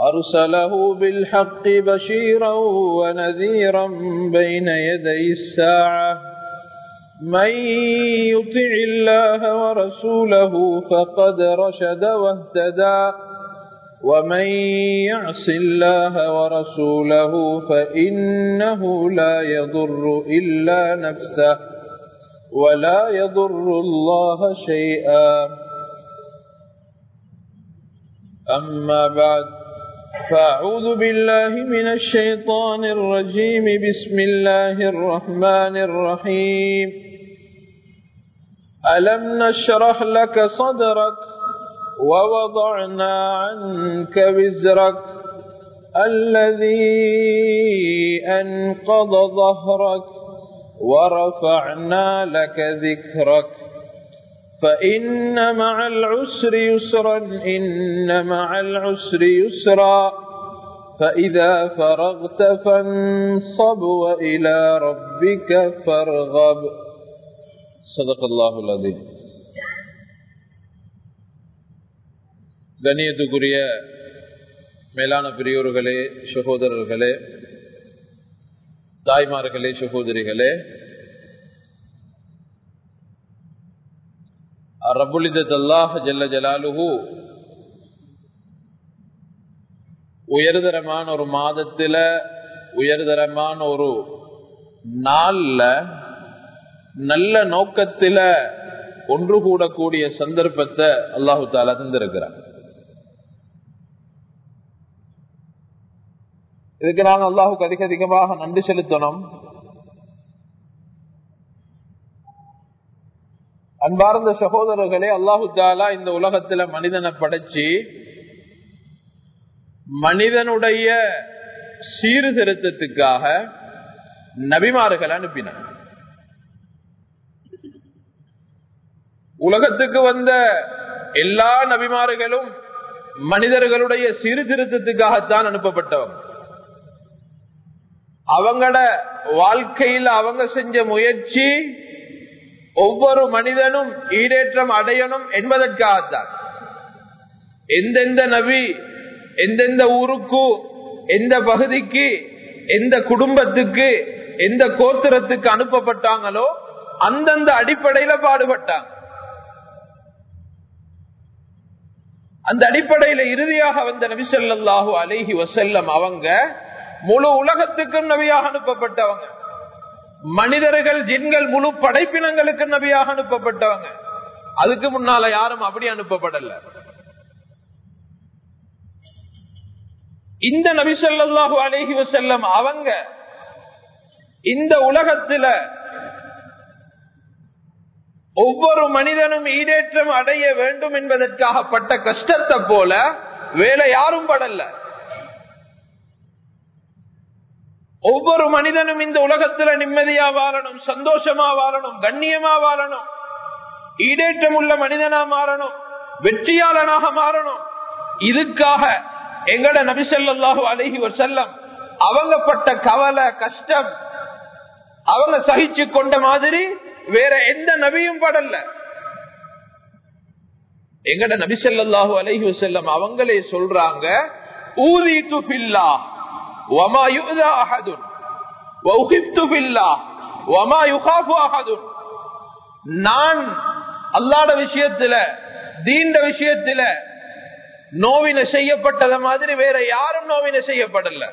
أرسله بالحق بشيرا ونذيرا بين يدي الساعة. من يطع الله ورسوله فقد رشد واهتدى. ومن يعص الله ورسوله فإنه لا يضر إلا نفسه ولا يضر الله شيئا. أما بعد فأعوذ بالله من الشيطان الرجيم. بسم الله الرحمن الرحيم. ألم نشرح لك صدرك ووضعنا عنك وزرك الذي أنقض ظهرك ورفعنا لك ذكرك. فإن مع العسر يسرا إن مع العسر يسرا فإذا فرغت فانصب وإلى ربك فارغب صدق الله العظيم கண்ணியத்துக்குரிய மேலான பெரியோர்களே சகோதரர்களே தாய்மார்களே சகோதரிகளே ரபுலிதத் அல்லாஹ் ஜல்ல ஜலாலுஹு. உயர்தரமான ஒரு மாதத்துல உயர்தரமான ஒரு நாள்ல நல்ல நோக்கத்துல ஒன்று கூடக்கூடிய சந்தர்ப்பத்தை அல்லாஹு தாலா தந்திருக்கிறார் இதுக்கு நான் அல்லாஹுக்கு அதிக அதிகமாக நன்றி செலுத்தணும். அன்பார்ந்த சகோதரர்களே அல்லாஹு தாலா இந்த உலகத்துல மனிதனை படைச்சு மனிதனுடைய சீர்திருத்தத்துக்காக நபிமார்கள் அனுப்பினார். உலகத்துக்கு வந்த எல்லா நபிமார்களும் மனிதர்களுடைய சீர்திருத்தத்துக்காகத்தான் அனுப்பப்பட்டவங்க. அவங்களோட வாழ்க்கையில் அவங்க செஞ்ச முயற்சி ஒவ்வொரு மனிதனும் ஈடேற்றம் அடையணும் என்பதற்காகத்தான். எந்தெந்த நபி எந்தெந்த ஊருக்கு எந்த பகுதிக்கு எந்த குடும்பத்துக்கு எந்த கோத்திரத்துக்கு அனுப்பப்பட்டாங்களோ அந்தந்த அடிப்படையில பாடுபட்டாங்க. அந்த அடிப்படையில இறுதியாக வந்த நபி சொல்லாஹு அலேஹி வசல்லம் அவங்க முழு உலகத்துக்கும் நபியாக அனுப்பப்பட்டவங்க. மனிதர்கள் ஜின்கள் முழு படைப்பினங்களுக்கு நபியாக அனுப்பப்பட்டவங்க. அதுக்கு முன்னால யாரும் அப்படி அனுப்பப்படல. இந்த நபி சொல்லாஹு அலேஹி வசல்லம் அவங்க இந்த உலகத்துல ஒவ்வொரு மனிதனும் ஈடேற்றம் அடைய வேண்டும் என்பதற்காக பட்ட கஷ்டத்தை போல வேலை யாரும் படல. ஒவ்வொரு மனிதனும் இந்த உலகத்துல நிம்மதியா வாழணும் சந்தோஷமா வாழணும் கண்ணியமா வாழணும். ஈடேற்றம் உள்ள மனிதனா மாறணும் வெற்றியாளனாக மாறணும். இதுக்காக எங்கட நபிசல்லாஹு ஒரு செல்லம் அவங்கப்பட்ட கவலை கஷ்டம் அவங்க சகிச்சு கொண்ட மாதிரி வேற எந்த நபியும் படல. எங்கட நபிசல்லாஹு அலஹி செல்லம் அவங்களே சொல்றாங்க ஊதி துபில்லா وما يؤذى أحد وأخفت في الله وما يخاف أحد நான் அல்லாட விஷயத்துல தீண்ட விஷயத்துல நோவின செய்யப்பட்டத மாதிரி வேற யாரும் நோவின செய்யப்படல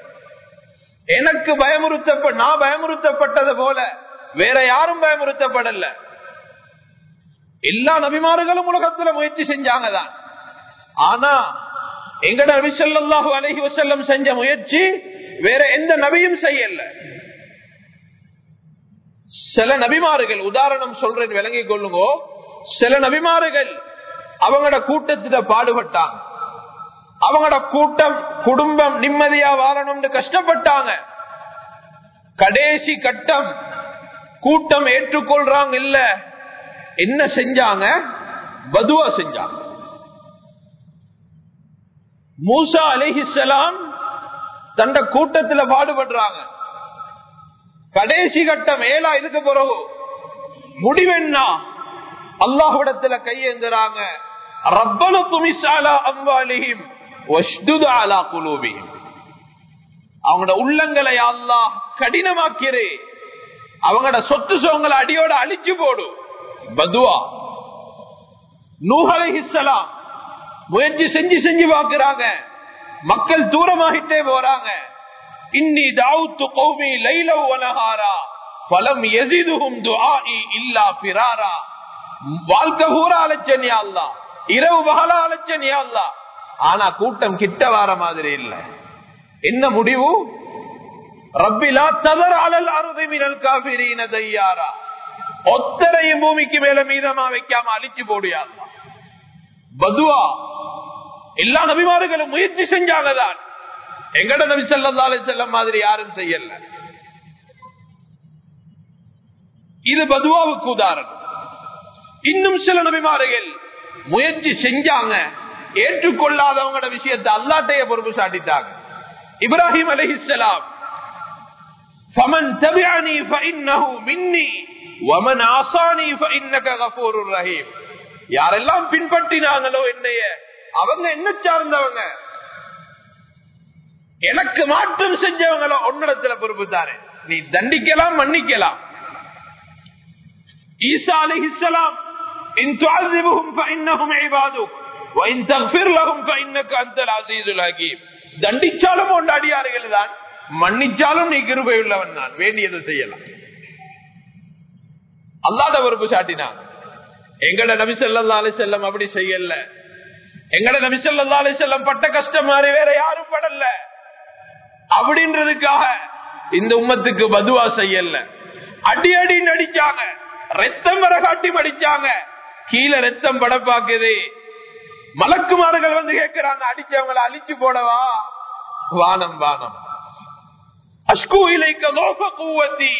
எனக்கு பயமுறுத்தப்ப நான் பயமுறுத்தப்பட்டது போல வேற யாரும் பயமுறுத்தப்படல எல்லா நபிமார்களும் உலகத்துல முயற்சி செஞ்சாங்க தான் ஆனா எங்கட நபி ஸல்லல்லாஹு அலைஹி வஸல்லம் செஞ்ச முயற்சி வேற எந்த நபியும் செய்யல. சில நபிமார்கள் உதாரணம் சொல்றேன் விளங்கிக் கொள்ளுங்க. சில நபிமார்கள் அவங்களோட கூட்டத்தில பாடுபட்டாங்க. அவங்களோட கூட்டம் குடும்பம் நிம்மதியா வாழணும்னு கஷ்டப்பட்டாங்க. கடைசி கட்டம் கூட்டம் ஏற்றுக்கொள்றாங்க இல்ல என்ன செஞ்சாங்க? பதுவா செஞ்சாங்க. மூசா அலிஹிசலாம் தண்ட கூட்டத்துல பாடுபடுறாங்க. கடைசி கட்டம் ஏழா இதுக்கு பிறகு. முடிவென்னா அல்லாஹுடத்துல கையேந்துறாங்க. ரப்பன துமிசாலா அம்பாலியும் வஷ்துது அவங்களோட உள்ளங்களை அல்லாஹ் கடினமாக்கிறே. அவங்களோட சொத்து சோங்களை அடியோட அழிச்சு போடு. பதுவா. நூஹலைஹிஸ்ஸலாம் முயற்சி செஞ்சு செஞ்சு பாக்குறாங்க மக்கள் தூரமாகிட்டே போறாங்க. இன்னி தாவுத்து கௌமி லைலவ் வனஹாரா பலம் எசிதுகும் துஆஇ இல்லா பிராரா வாழ்க்கை பூரா அழைச்சன் அல்லா இரவு பகலா அலட்சணியா அல்லா ஆனா கூட்டம் கிட்ட வர மாதிரி இல்ல. என்ன முடிவு? ரப்பிலா ததர் அலல் அருதை மினல் காபிரீன தையாரா. ஒத்தரையும் பூமிக்கு மேல மீதமா வைக்காம அழிச்சு போடுயா பதுவா எல்லா நபிமார்களும் முயற்சி செஞ்சாங்கதான் எங்கட நபி ஸல்லல்லாஹு அலைஹி வஸல்லம் மாதிரி யாரும் செய்யல இது பதுவாவுக்கு உதாரணம் இன்னும் சில நபிமார்கள் முயற்சி செஞ்சாங்க ஏற்றுக்கொள்ளாதவங்களோட விஷயத்தை அல்லாட்டைய பொறுப்பு சாட்டிட்டாங்க இப்ராஹிம் அலைஹிஸ்ஸலாம் فمن تبعني فإنه مني ومن عصاني فإنك غفور رحيم யாரெல்லாம் பின்பற்றினாங்களோ என்னைய அவங்க என்ன சார்ந்தவங்க எனக்கு மாற்றம் செஞ்சவங்கள பொறுப்பு தாரு நீ தண்டிக்கலாம் மன்னிக்கலாம். ஈசா அலி தண்டிச்சாலும் அடியார்கள் தான் மன்னிச்சாலும் நீ கிருபை உள்ளவன் தான் வேண்டியது செய்யலாம்? அல்லாத பொறுப்பு சாட்டினான். எங்கட நபி செல்லம் அப்படி செய்யல. எங்கட நபி ஸல்லல்லாஹு அலைஹி பட்ட கஷ்டம் மாதிரி வேற யாரும் படல. அப்படின்றதுக்காக இந்த உம்மத்துக்கு பதுவா செய்யல. அடி அடி நடிச்சாங்க. ரத்தம் வர காட்டி மடிச்சாங்க. கீழே ரத்தம் பட பாக்குது மலக்குமார்கள் வந்து கேட்கிறாங்க அடிச்சவங்களை அழிச்சு போடவா? வானம் வானம். அஷ்கு இலைக்க கூவத்தி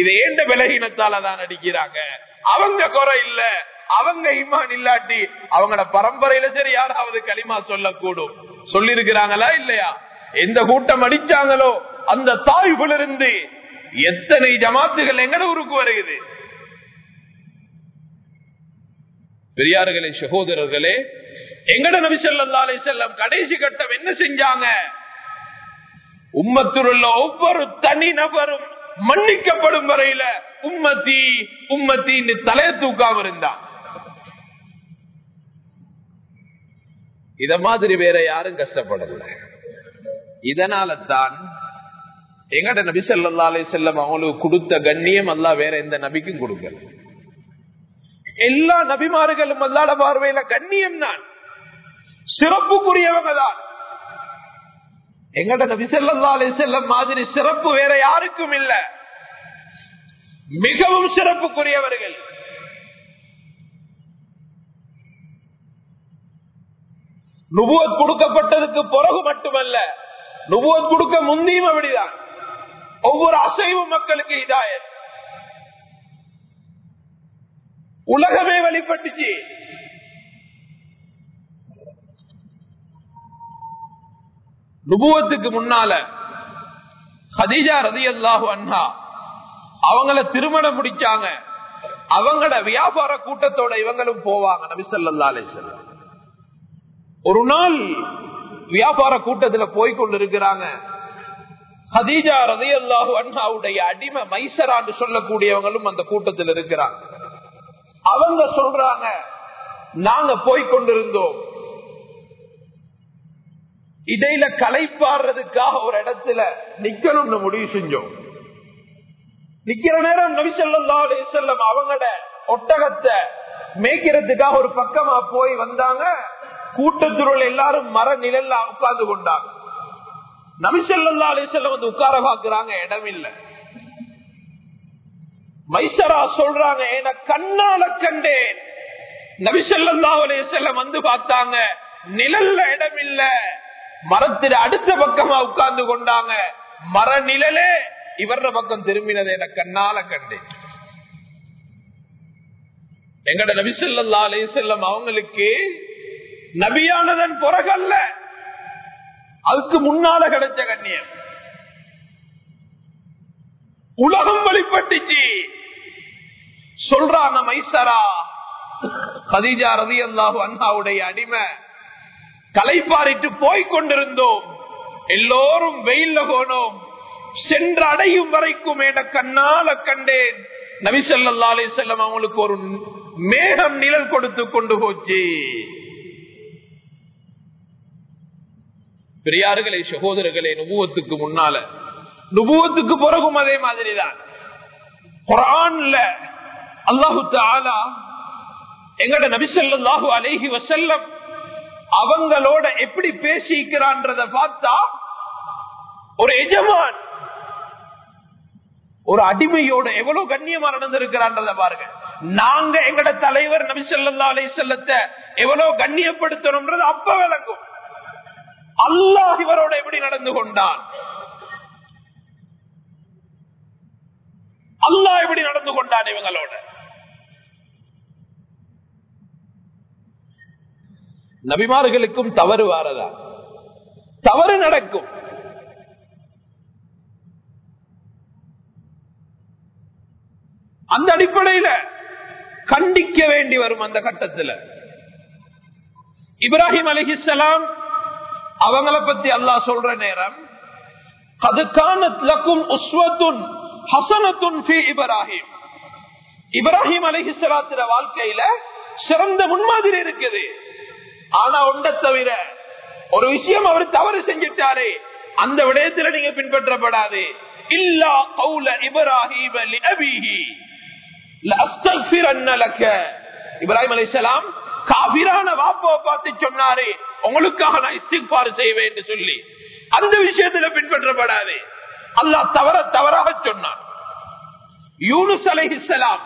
இது ஏண்ட விலகினத்தால தான் அடிக்கிறாங்க? அவங்க குறை இல்ல. அவங்க ஈமான் இல்லாட்டி அவங்களோட பரம்பரையில சரி யாராவது களிமா சொல்லக்கூடும். சொல்லி இருக்கிறாங்களா இல்லையா? எந்த கூட்டம் அடிச்சாங்களோ அந்த தாய்களிருந்து எத்தனை ஜமாத்துகள் எங்கட ஊருக்கு வருகிறது? பெரியார்களே சகோதரர்களே எங்கட நபி ஸல்லல்லாஹு செல்லம் கடைசி கட்டம் என்ன செஞ்சாங்க? உம்மத்தில் உள்ள ஒவ்வொரு தனி நபரும் மன்னிக்கப்படும் வரையில உம்மத்தி உம்மத்தின்னு தலையை தூக்காம இருந்தான். இத மாதிரி வேற யாரும் கஷ்டப்படல. இதனால தான் எங்கட நபி செல்லாலே அலைஹி அவங்களுக்கு கொடுத்த கண்ணியம் அல்லா வேற எந்த நபிக்கும் கொடுக்கல. எல்லா நபிமார்களும் அல்லாட பார்வையில கண்ணியம் தான். சிறப்புக்குரியவங்க தான். எங்கட நபி செல்லாலே அலைஹி மாதிரி சிறப்பு வேற யாருக்கும் இல்ல. மிகவும் சிறப்புக்குரியவர்கள். நுபுவத் கொடுக்கப்பட்டதுக்கு பிறகு மட்டுமல்ல நுபுவத் கொடுக்க முந்தியும் அப்படிதான். ஒவ்வொரு அசைவு மக்களுக்கு இதாயத். உலகமே வழிபட்டுச்சு. நுபுவத்துக்கு முன்னால ஹதீஜா ரதி அல்லாஹு அண்ணா அவங்கள திருமணம் முடிச்சாங்க. அவங்கள வியாபார கூட்டத்தோட இவங்களும் போவாங்க நபிசல்லா அலிசல்லம் ஒரு நாள் வியாபார கூட்டத்துல போய்கொண்டிருக்கிறாங்க ஹதீஜா ரதி அல்லாஹு அண்ணாவுடைய அடிமை மைசரான்னு சொல்லக்கூடியவங்களும் அந்த கூட்டத்தில் இருக்கிறாங்க. அவங்க சொல்றாங்க நாங்க போய்கொண்டிருந்தோம் இடையில களைப்பாடுறதுக்காக ஒரு இடத்துல நிக்கணும்னு முடிவு செஞ்சோம். நிக்கிற நேரம் நபிசல்லா அலிசல்லம் அவங்களோட ஒட்டகத்தை மேய்க்கிறதுக்காக ஒரு பக்கமா போய் வந்தாங்க. கூட்டத்துருள் எல்லாரும் மர நிழல்ல உட்கார்ந்து கொண்டாங்க. நபிசல்லா அலிசல்ல வந்து உட்கார பாக்குறாங்க இடம் இல்ல மைசரா சொல்றாங்க என கண்ணால கண்டேன். நபிசல்லா அலிசல்லம் வந்து பார்த்தாங்க நிழல்ல இடம் இல்ல மரத்தின் அடுத்த பக்கமா உட்கார்ந்து கொண்டாங்க மர நிழலே இவர பக்கம் திரும்பினது என கண்ணால கண்டேன். எங்கட நபிசல்லா அலிசல்லம் அவங்களுக்கு நபியானதன் பிறகல்ல. அதுக்கு முன்னால கிடைச்ச கண்ணியம். உலகம் வெளிப்பட்டுச்சு சொல்றான் மைசரா. கதீஜா ரதி அல்லாஹு அண்ணாவுடைய அடிமை கலைப்பாரிட்டு போய் கொண்டிருந்தோம். எல்லோரும் வெயில்ல போனோம். சென்று அடையும் வரைக்கும் என கண்ணால கண்டேன். நபிசல்லா அலி செல்லம் அவங்களுக்கு ஒரு மேகம் நிழல் கொடுத்து கொண்டு போச்சு. பெரியார்களே சகோதரர்களே நுபுவத்துக்கு முன்னால. நுபுவத்துக்கு பிறகும் அதே மாதிரிதான். குரான்ல அல்லாஹு தாலா எங்கட நபிசல்லாஹு அலேஹி வசல்லம் அவங்களோட எப்படி பேசிக்கிறான்றத பார்த்தா ஒரு எஜமான் ஒரு அடிமையோட எவ்வளவு கண்ணியமா நடந்திருக்கிறான்றத பாருங்க. நாங்க எங்கட தலைவர் நபிசல்லா அலை செல்லத்தை எவ்வளவு கண்ணியப்படுத்தணும்ன்றது அப்ப விளங்கும். அல்லாஹ் இவரோட எப்படி நடந்து கொண்டான்? அல்லாஹ் எப்படி நடந்து கொண்டான் இவங்களோட? நபிமார்களுக்கும் தவறு வாரதா? தவறு நடக்கும். அந்த அடிப்படையில கண்டிக்க வேண்டி வரும் அந்த கட்டத்தில். இப்ராஹிம் அலிஹிஸ்லாம் அவங்கள பத்தி அல்லாஹ் சொல்ற நேரம் இப்ராஹிம். இப்ராஹிம் அலிஹிசலாத்திர வாழ்க்கையில சிறந்த முன்மாதிரி இருக்குது. ஆனா ஒன்றை தவிர ஒரு விஷயம் அவர் தவறு செஞ்சிட்டாரே அந்த விடயத்தில் நீங்க பின்பற்றப்படாது. இல்லா கவுல இப்ராஹிம் இப்ராஹிம் அலிசலாம் காபிரான வாப்போ பார்த்து சொன்னாரே உங்களுக்காக நான் இஸ்திக்பார் செய்வேன் என்று சொல்லி அந்த விஷயத்துல பின்பற்றப்படாது. அல்லாஹ் தவற தவறாக சொன்னான். யூனுஸ் அலைஹிஸ்ஸலாம்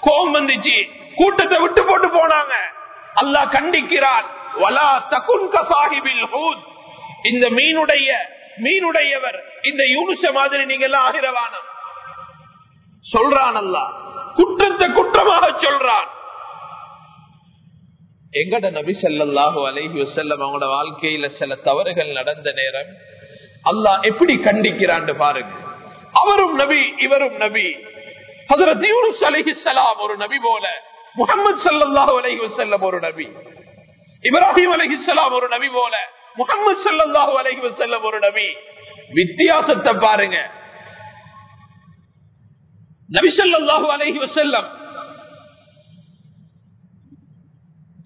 கோபம் வந்துச்சு. கூட்டத்தை விட்டு போட்டு போனாங்க. அல்லாஹ் கண்டிக்கிறான் வலா தகுன் கசாஹிபில் ஹூத். இந்த மீனுடைய மீனுடையவர் இந்த யூனுச மாதிரி நீங்க எல்லாம் ஆகிரவானம் சொல்றான் அல்லாஹ். குற்றத்தை குற்றமாக சொல்றான். எங்கட நபி ஸல்லல்லாஹு அலைஹி வசல்லம் அவங்களோட வாழ்க்கையில சில தவறுகள் நடந்த நேரம் அல்லாஹ் எப்படி கண்டிக்கிறான்னு பாருங்க. அவரும் நபி இவரும் நபி. ஒரு நபி போல முகமது சல்லாஹு அலஹி வசல்லம் ஒரு நபி. இப்ராஹிம் அலஹிஸ்லாம் ஒரு நபி போல முகமது சல்லாஹு அலஹி வசல்லம் ஒரு நபி. வித்தியாசத்தை பாருங்க. நபி சொல்லாஹு அலஹி வசல்லம்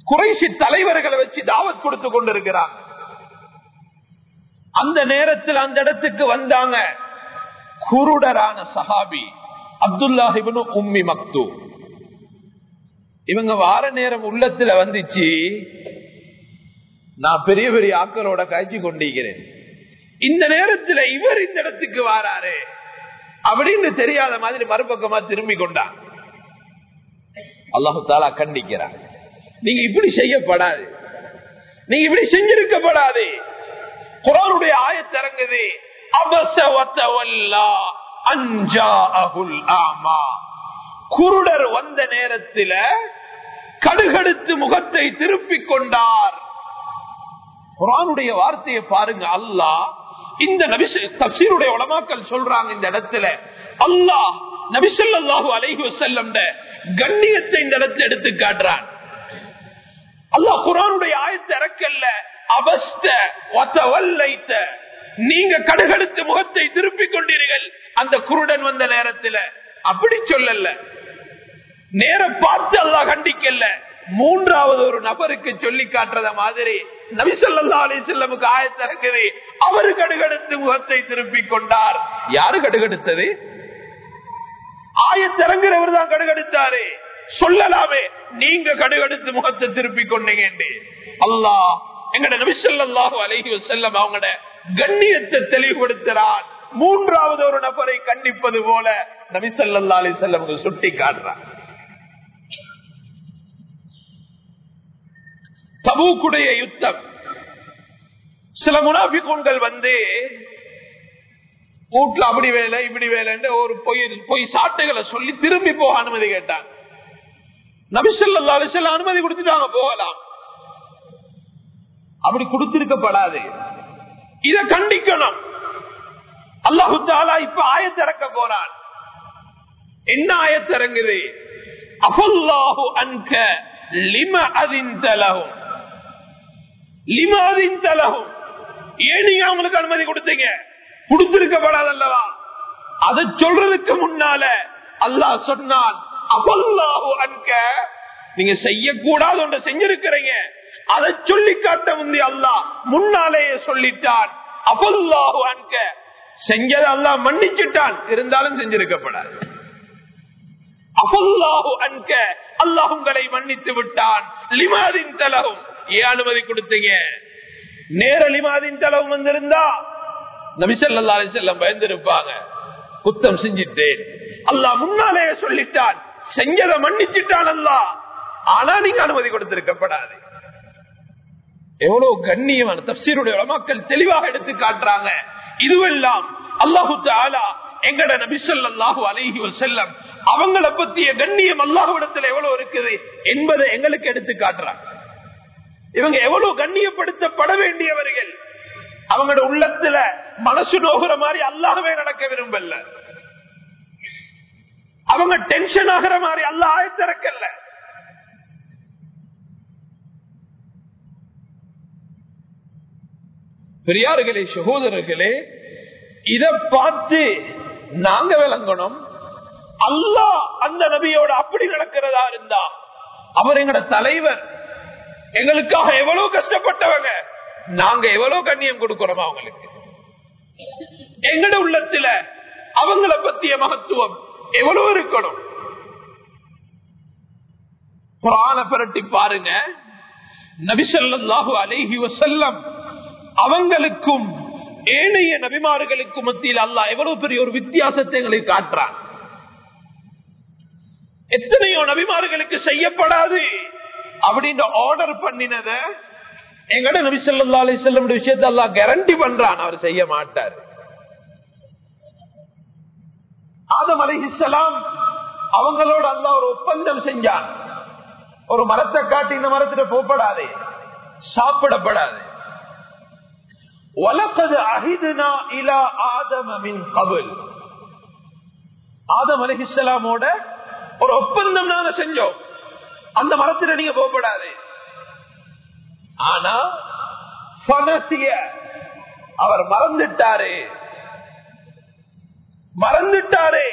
குறைசி தலைவர்களை வச்சு தாவத் கொடுத்து கொண்டிருக்கிறாங்க. அந்த நேரத்தில் அந்த இடத்துக்கு வந்தாங்க. குருடரான சஹாபி அப்துல்லாஹிபனு உம்மி மக்து இவங்க வார நேரம் உள்ளத்துல வந்துச்சு. நான் பெரிய பெரிய ஆக்களோட காய்ச்சி கொண்டிருக்கிறேன். இந்த நேரத்தில் இவர் இந்த இடத்துக்கு வாராரு. அப்படின்னு தெரியாத மாதிரி மறுபக்கமா திரும்பி கொண்டான் அல்லாஹு தாலா கண்டிக்கிறார் நீங்க இப்படி செய்யப்படாது. நீங்க இப்படி செஞ்சிருக்கப்படாது. குரானுடைய ஆயத்திறங்குது குருடர் வந்த நேரத்தில் கடுகடுத்து முகத்தை திருப்பிக் கொண்டார். குரானுடைய வார்த்தையை பாருங்க அல்லாஹ். இந்த தப்சீருடைய உலமாக்கள் சொல்றாங்க இந்த இடத்துல. அல்லாஹ் நபிசல்லாஹு அலைஹு செல்லம் கண்ணியத்தை இந்த இடத்துல எடுத்து காட்டுறான். அல்லாஹ் குரானுடைய ஆயத்தை இறக்கல்ல. அவஸ்த நீங்க கடுகடுத்து முகத்தை திருப்பிக் கொண்டீர்கள். அந்த குருடன் வந்த நேரத்தில். அப்படி சொல்லல நேர பார்த்து அல்லாஹ் கண்டிக்கல மூன்றாவது ஒரு நபருக்கு சொல்லி காட்டுறத மாதிரி நபிசல்லா அலி செல்லமுக்கு ஆயத்திறக்குது அவரு கடுகடுத்து முகத்தை திருப்பிக் கொண்டார். யாரு கடுகடுத்தது? ஆயத்திறங்குறவர் தான் கடுகடுத்தாரு. சொல்லலாமே. நீங்க கடுகடுத்து முகத்தை திருப்பி கொண்டீங்க அல்லாஹ் எங்கட நபிசல்லாஹு அலைஹி செல்லம் அவங்களோட கண்ணியத்தை தெளிவுபடுத்துறான். மூன்றாவது ஒரு நபரை கண்டிப்பது போல நபிசல்லா அலி செல்லம் சுட்டி காட்டுறான் தபூக்குடைய யுத்தம். சில முனாபிகோன்கள் வந்து வீட்டுல அப்படி வேலை இப்படி வேலைன்னு ஒரு பொய் பொய் சாட்டுகளை சொல்லி திரும்பி போக அனுமதி கேட்டாங்க. நபிசல்லா அலிசல்ல அனுமதி கொடுத்துட்டாங்க போகலாம். அப்படி கொடுத்திருக்கப்படாது. இத கண்டிக்கணும். அல்லாஹு தாலா இப்ப ஆயத்திறக்க போறான். என்ன ஆயத்திறங்குது அஃபுல்லாஹு அன்க லிம அதிந்தலகும் லிம அதிந்தலகும் ஏன் நீங்க அவங்களுக்கு அனுமதி கொடுத்தீங்க? கொடுத்திருக்கப்படாதல்லவா அதை சொல்றதுக்கு முன்னால அல்லாஹ் சொன்னான் அன்க. நீங்க செய்யக்கூடாது ஒன்று செஞ்சிருக்கிறீங்க. அதை சொல்லி காட்ட வந்து அல்லாஹ் முன்னாலேயே சொல்லிட்டான். அபல்லாஹு அன்க. செஞ்சது அல்லாஹ் மன்னிச்சுட்டான். இருந்தாலும் செஞ்சிருக்கப்படாது. அபல்லாஹு அன்க. அல்லாஹ் உங்களை மன்னித்து விட்டான். லிமாதின் தலகும் ஏன் அனுமதி கொடுத்தீங்க? நேர லிமாதின் தலவும் வந்திருந்தா? நபிசல்லா செல்லம் பயந்திருப்பாங்க. குத்தம் செஞ்சிட்டேன். அல்லாஹ் முன்னாலேயே சொல்லிட்டான். செஞ்சதை மன்னிச்சுட்டான் ஆனா நீங்க அனுமதி கொடுத்திருக்கப்படாது. எவ்வளவு கண்ணியமான தப்சீருடைய மக்கள் தெளிவாக எடுத்து காட்டுறாங்க. இதுவெல்லாம் அல்லாஹு தாலா எங்கட நபிசல்லாஹு அலைஹி செல்லம் அவங்கள பத்திய கண்ணியம் அல்லாஹுவிடத்தில் எவ்வளவு இருக்குது என்பதை எங்களுக்கு எடுத்து காட்டுறாங்க. இவங்க எவ்வளவு கண்ணியப்படுத்தப்பட வேண்டியவர்கள். அவங்களோட உள்ளத்துல மனசு நோகுற மாதிரி அல்லாஹவே நடக்க விரும்பல. அவங்க டென்ஷன் ஆகிற மாதிரி. அல்ல ஆயத்திறக்கல பெரியார்களே சகோதரர்களே இத பார்த்து நாங்க விளங்கணும். அல்லாஹ் அந்த நபியோட அப்படி நடக்கிறதா இருந்தா அவர் எங்கட தலைவர். எங்களுக்காக எவ்வளவு கஷ்டப்பட்டவங்க நாங்க எவ்வளவு கண்ணியம் கொடுக்கிறோம் அவங்களுக்கு? எங்கட உள்ளத்துல அவங்கள பத்திய மகத்துவம் எவ்வளவு இருக்கணும்? புராண பரட்டி பாருங்க. நபிசல்லாஹு அலேஹி வசல்லம் அவங்களுக்கும் ஏனைய நபிமார்களுக்கும் மத்தியில் அல்லாஹ் எவ்வளவு பெரிய ஒரு வித்தியாசத்தை எங்களுக்கு காட்டுறான். எத்தனையோ நபிமார்களுக்கு செய்யப்படாது அப்படின்ற ஆர்டர் பண்ணினத எங்கட நபி சொல்லா அலி செல்லம் விஷயத்தை எல்லாம் கேரண்டி பண்றான். அவர் செய்ய மாட்டார். ஆதம் அலிஹிசலாம் அவங்களோட அல்ல ஒரு ஒப்பந்தம் செஞ்சான். ஒரு மரத்தை காட்டி இந்த மரத்துல போகப்படாதே சாப்பிடப்படாது. வலப்பது அகிதுனா இலா ஆதமின் கபுல். ஆதம் அலிஹிஸ்லாமோட ஒரு ஒப்பந்தம் நாங்க செஞ்சோம். அந்த மரத்துல நீங்க போகப்படாது. ஆனா அவர் மறந்துட்டாரு. மறந்துட்டாரே.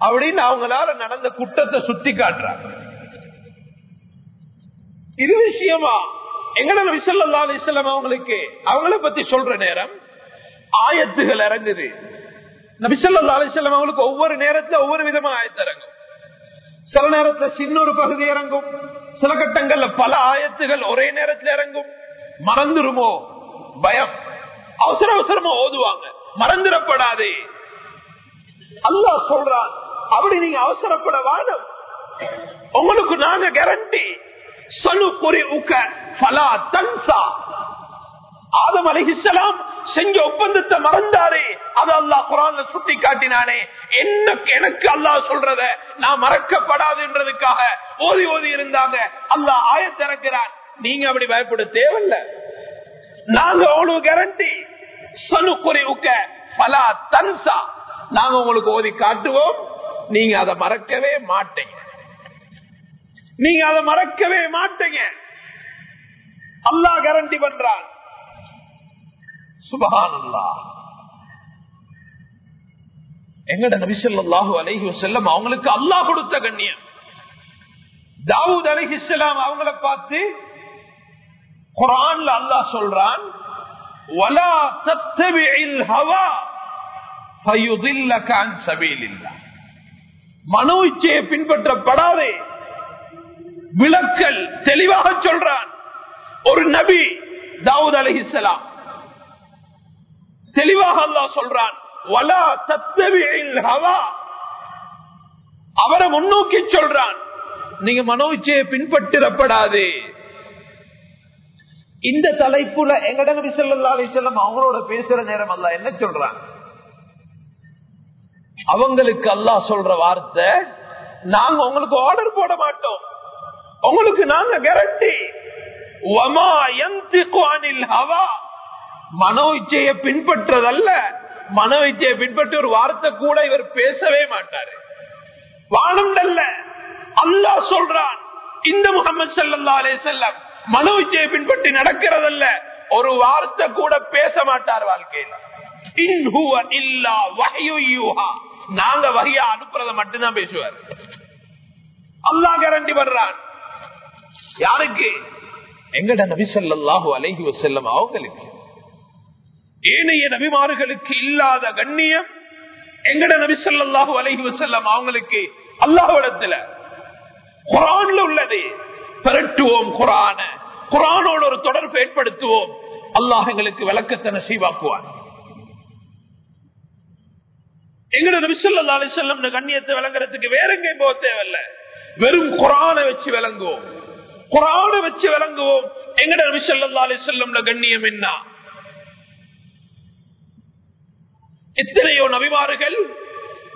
அப்படின்னு அவங்களால நடந்த குற்றத்தை சுத்தி காட்டுறாங்க. இது விஷயமா? எங்கட விசல்லா இஸ்லாம் அவங்களுக்கு அவங்கள பத்தி சொல்ற நேரம் ஆயத்துகள் இறங்குது. நபிசல்லா அலிஸ்லாம் அவங்களுக்கு ஒவ்வொரு நேரத்துல ஒவ்வொரு விதமா ஆயத்து இறங்கும். சில நேரத்துல சின்ன ஒரு பகுதி இறங்கும். சில கட்டங்கள்ல பல ஆயத்துகள் ஒரே நேரத்தில் இறங்கும். மறந்துருமோ? பயம். அவசர அவசரமா ஓதுவாங்க. மறந்துடப்படாதே. அல்லாஹ் சொல்றான் அப்படி நீங்க அவசரப்பட வேணும். உங்களுக்கு நாங்க கேரண்டி சொல்லு குறி உக்க பலா தன்சா. ஆதம் அலிஹிசலாம் செஞ்ச ஒப்பந்தத்தை மறந்தாரே. அது அல்லாஹ் குரான்ல சுட்டி காட்டினானே என்ன எனக்கு அல்லாஹ் சொல்றத நான் மறக்கப்படாதுன்றதுக்காக ஓதி ஓதி இருந்தாங்க. அல்லாஹ் ஆயத்திறக்கிறான் நீங்க அப்படி பயப்பட தேவையில்லை. நாங்க அவ்வளவு கேரண்டி சனு உக்க பலா தன்சா. நாங்க உங்களுக்கு ஓதி காட்டுவோம். நீங்க அதை மறக்கவே மாட்டீங்க. நீங்க அதை மறக்கவே மாட்டீங்க. அல்லாஹ் கேரண்டி பண்றான். சுபகானல்லா எங்கட நபிசல்லாஹு அலஹி வசல்லம் அவங்களுக்கு அல்லாஹ் கொடுத்த கண்ணியம். தாவூத் அலஹிஸ்லாம் அவங்கள பார்த்து குரான்ல அல்லாஹ் சொல்றான் ولا تتبع الهوى فيضلك عن سبيل الله மனோ இச்சையை பின்பற்றப்படாதே விளக்கல் தெளிவாக சொல்றான் ஒரு நபி தாவூத் அலிஹிசலாம் தெளிவாக அல்லாஹ் சொல்றான் வலா தத்தவியில் ஹவா அவரை முன்னோக்கி சொல்றான் நீங்க மனோ இச்சையை பின்பற்றிடப்படாது இந்த தலைப்புல எங்கட நபி ஸல்லல்லாஹு அவங்களோட பேசுற நேரம் அல்ல. என்ன சொல்றாங்க? அவங்களுக்கு அல்லாஹ் சொல்ற வார்த்தை நாங்க உங்களுக்கு ஆர்டர் போட மாட்டோம். உங்களுக்கு நாங்க கேரண்டி வமா மனோ இச்சையை பின்பற்றதல்ல. மனோ இச்சையை பின்பற்றி ஒரு வார்த்தை கூட இவர் பேசவே மாட்டாரு. வானம் அல்ல அல்லாஹ் சொல்றான். இந்த முகமது ஸல்லல்லாஹு அலே செல்லம் மனோ பின்பற்றி நடக்கிறதல்ல. ஒரு வார்த்தை கூட பேச மாட்டார் வாழ்க்கையில். இன் இல்லா நாங்க வகையா அனுப்புறத மட்டும்தான் பேசுவார். அல்லாஹ் கேரண்டி பண்றான். யாருக்கு? எங்கட நபி ஸல்லல்லாஹு அலைஹி வசல்லம் அவங்களுக்கு. ஏனைய நபிமார்களுக்கு இல்லாத கண்ணியம் எங்கட நபி ஸல்லல்லாஹு அலைஹி வசல்லம் அவங்களுக்கு. அல்லாஹ்விடத்துல குரான்ல உள்ளது. பரட்டுவோம் குரான. குரானோடு ஒரு தொடர்பு ஏற்படுத்துவோம். அல்லாஹ் எங்களுக்கு விளக்கத்தை நசீவாக்குவான் எங்கட நபி ஸல்லல்லாஹு கண்ணியத்தை விளங்குறதுக்கு வேற எங்கேயும் போக தேவையில்ல. வெறும் குரானை வச்சு விளங்குவோம். குரானை வச்சு விளங்குவோம். எங்கட நபி ஸல்லல்லாஹு கண்ணியம் என்ன? எத்தனையோ நபிமார்கள்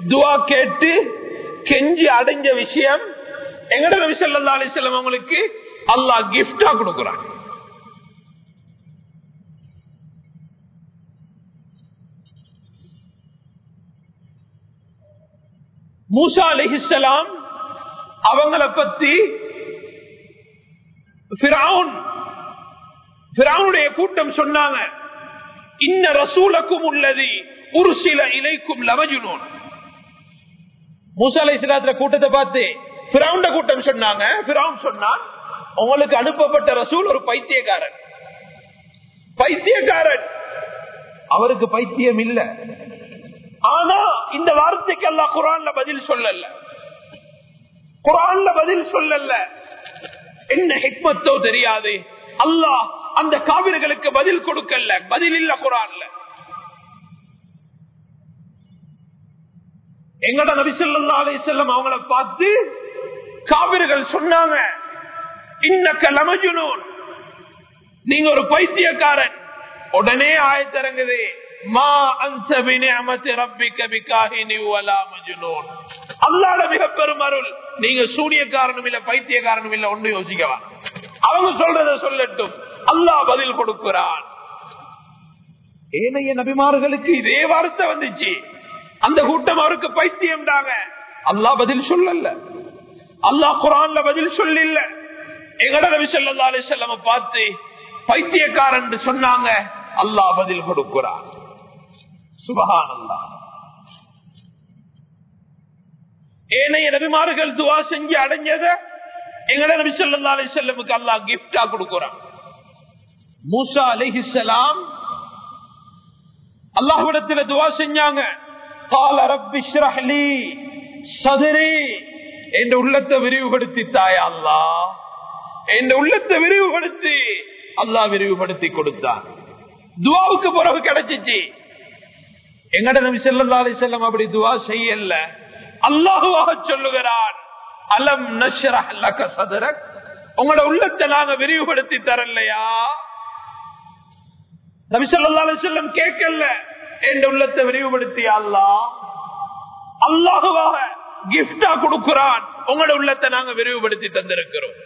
துவா கேட்டு கெஞ்சி அடைஞ்ச விஷயம் எங்கட நபி சொல்லா அலைஹி அவங்களுக்கு அல்லாஹ் கிஃப்டா கொடுக்குறாங்க மூசா அலிஹிஸ்லாம் அவங்கள பத்தி பிராவுடைய கூட்டம் சொன்னாங்க. இன்ன ரசூலக்கும் உள்ளது ஒரு சில இலைக்கும் லவஜுனோன். மூசா சிலாத்திர கூட்டத்தை பார்த்து பிராவுண்ட கூட்டம் சொன்னாங்க. பிராவுன் சொன்னான் உங்களுக்கு அனுப்பப்பட்ட ரசூல் ஒரு பைத்தியக்காரன். பைத்தியக்காரன். அவருக்கு பைத்தியம் இல்ல. ஆனா இந்த வார்த்தைக்கு எல்லாம் குரான்ல பதில் சொல்லல. குரான்ல பதில் சொல்லல. என்ன ஹிக்மத்தோ தெரியாது. அல்லாஹ் அந்த காவிர்களுக்கு பதில் கொடுக்கல. பதில் இல்ல குரான்ல. எங்கட நபி சொல்லா அலி செல்லம் அவங்கள பார்த்து காவிர்கள் சொன்னாங்க இன்னக்க லமஜுனூன் நீங்க ஒரு பைத்தியக்காரன். உடனே ஆயத்திறங்குது மா அந்த வினியமத்தி ரப்பிக்க பிகாஹினி வலா மஜ்னூன். அல்லாஹ்வுடைய மிக பெரும் அருள். நீங்க சூனியக்காரனும் இல்ல பைத்தியக்காரனும் இல்ல ஒன்று யோசிக்கவா அவங்க சொல்றத சொல்லட்டும். அல்லாஹ் பதில் கொடுக்கிறான். ஏனைய நபிமார்களுக்கு இதே வார்த்தை வந்துச்சு. அந்த கூட்டம் அவருக்கு பைத்தியம் அல்லாஹ் பதில் சொல்லல. அல்லாஹ் குரான்ல பதில் சொல்லில்ல. எங்கட நபி பார்த்து பைத்தியக்காரன் சொன்னாங்க அல்லாஹ் பதில் கொடுக்கிறான். சுபகான் ஏனைய நபிமார்கள் துவா செஞ்சு அடைஞ்சத எங்கட நபி சொல்லா அலிசல்லமுக்கு அல்லாஹ் கிப்டா கொடுக்கிறான். மூசா அலிஹிசலாம் அல்லாஹ்விடத்தில் துவா செஞ்சாங்க. கால ரப்பி சதுரி என் உள்ளத்தை விரிவுபடுத்தி தாயா அல்லாஹ் என் உள்ளத்தை விரிவுபடுத்தி அல்லாஹ் விரிவுபடுத்தி கொடுத்தான் துவாவுக்கு பிறகு கிடைச்சிச்சு எங்கட நபி ஸல்லல்லாஹு அலைஹி அப்படி துவா செய்யல அல்லாஹுவாக சொல்லுகிறான் அலம் நஷ்ரஹ் சதுரக் சதரக் உங்களோட உள்ளத்தை நாங்க விரிவுபடுத்தி தரலையா நபி ஸல்லல்லாஹு அலைஹி கேட்கல என் உள்ளத்தை விரிவுபடுத்தி அல்லாஹ் அல்லாஹுவாக கிப்டா கொடுக்கிறான். உங்களோட உள்ளத்தை நாங்க விரிவுபடுத்தி தந்திருக்கிறோம்.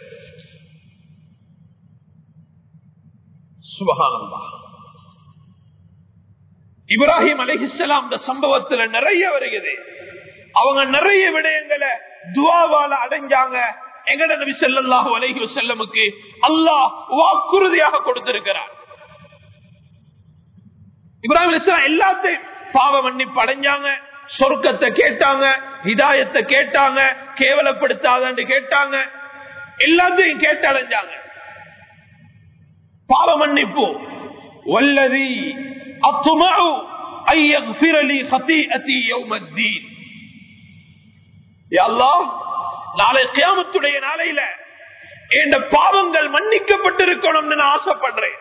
சுபகானந்தா இப்ராஹிம் அலிஹிஸ்லாம் இந்த சம்பவத்துல நிறைய வருகிறது. அவங்க நிறைய விடயங்களை துவாவால அடைஞ்சாங்க. எங்கட நபி செல்லாஹு அலஹி செல்லமுக்கு அல்லாஹ் வாக்குறுதியாக கொடுத்திருக்கிறார். இப்ராஹிம் அலிஸ்லாம் எல்லாத்தையும் பாவ மன்னிப்பு அடைஞ்சாங்க. சொர்க்கத்தை கேட்டாங்க ஹிதாயத்தை கேட்டாங்க கேவலப்படுத்தாதன்னு கேட்டாங்க எல்லாத்தையும் கேட்டு அடைஞ்சாங்க பாவ மன்னிப்பு. வல்லதி அத்துமாவு நாளை கியாமத்துடைய நாளையில என் பாவங்கள் மன்னிக்கப்பட்டிருக்கணும்னு நான் ஆசைப்படுறேன்.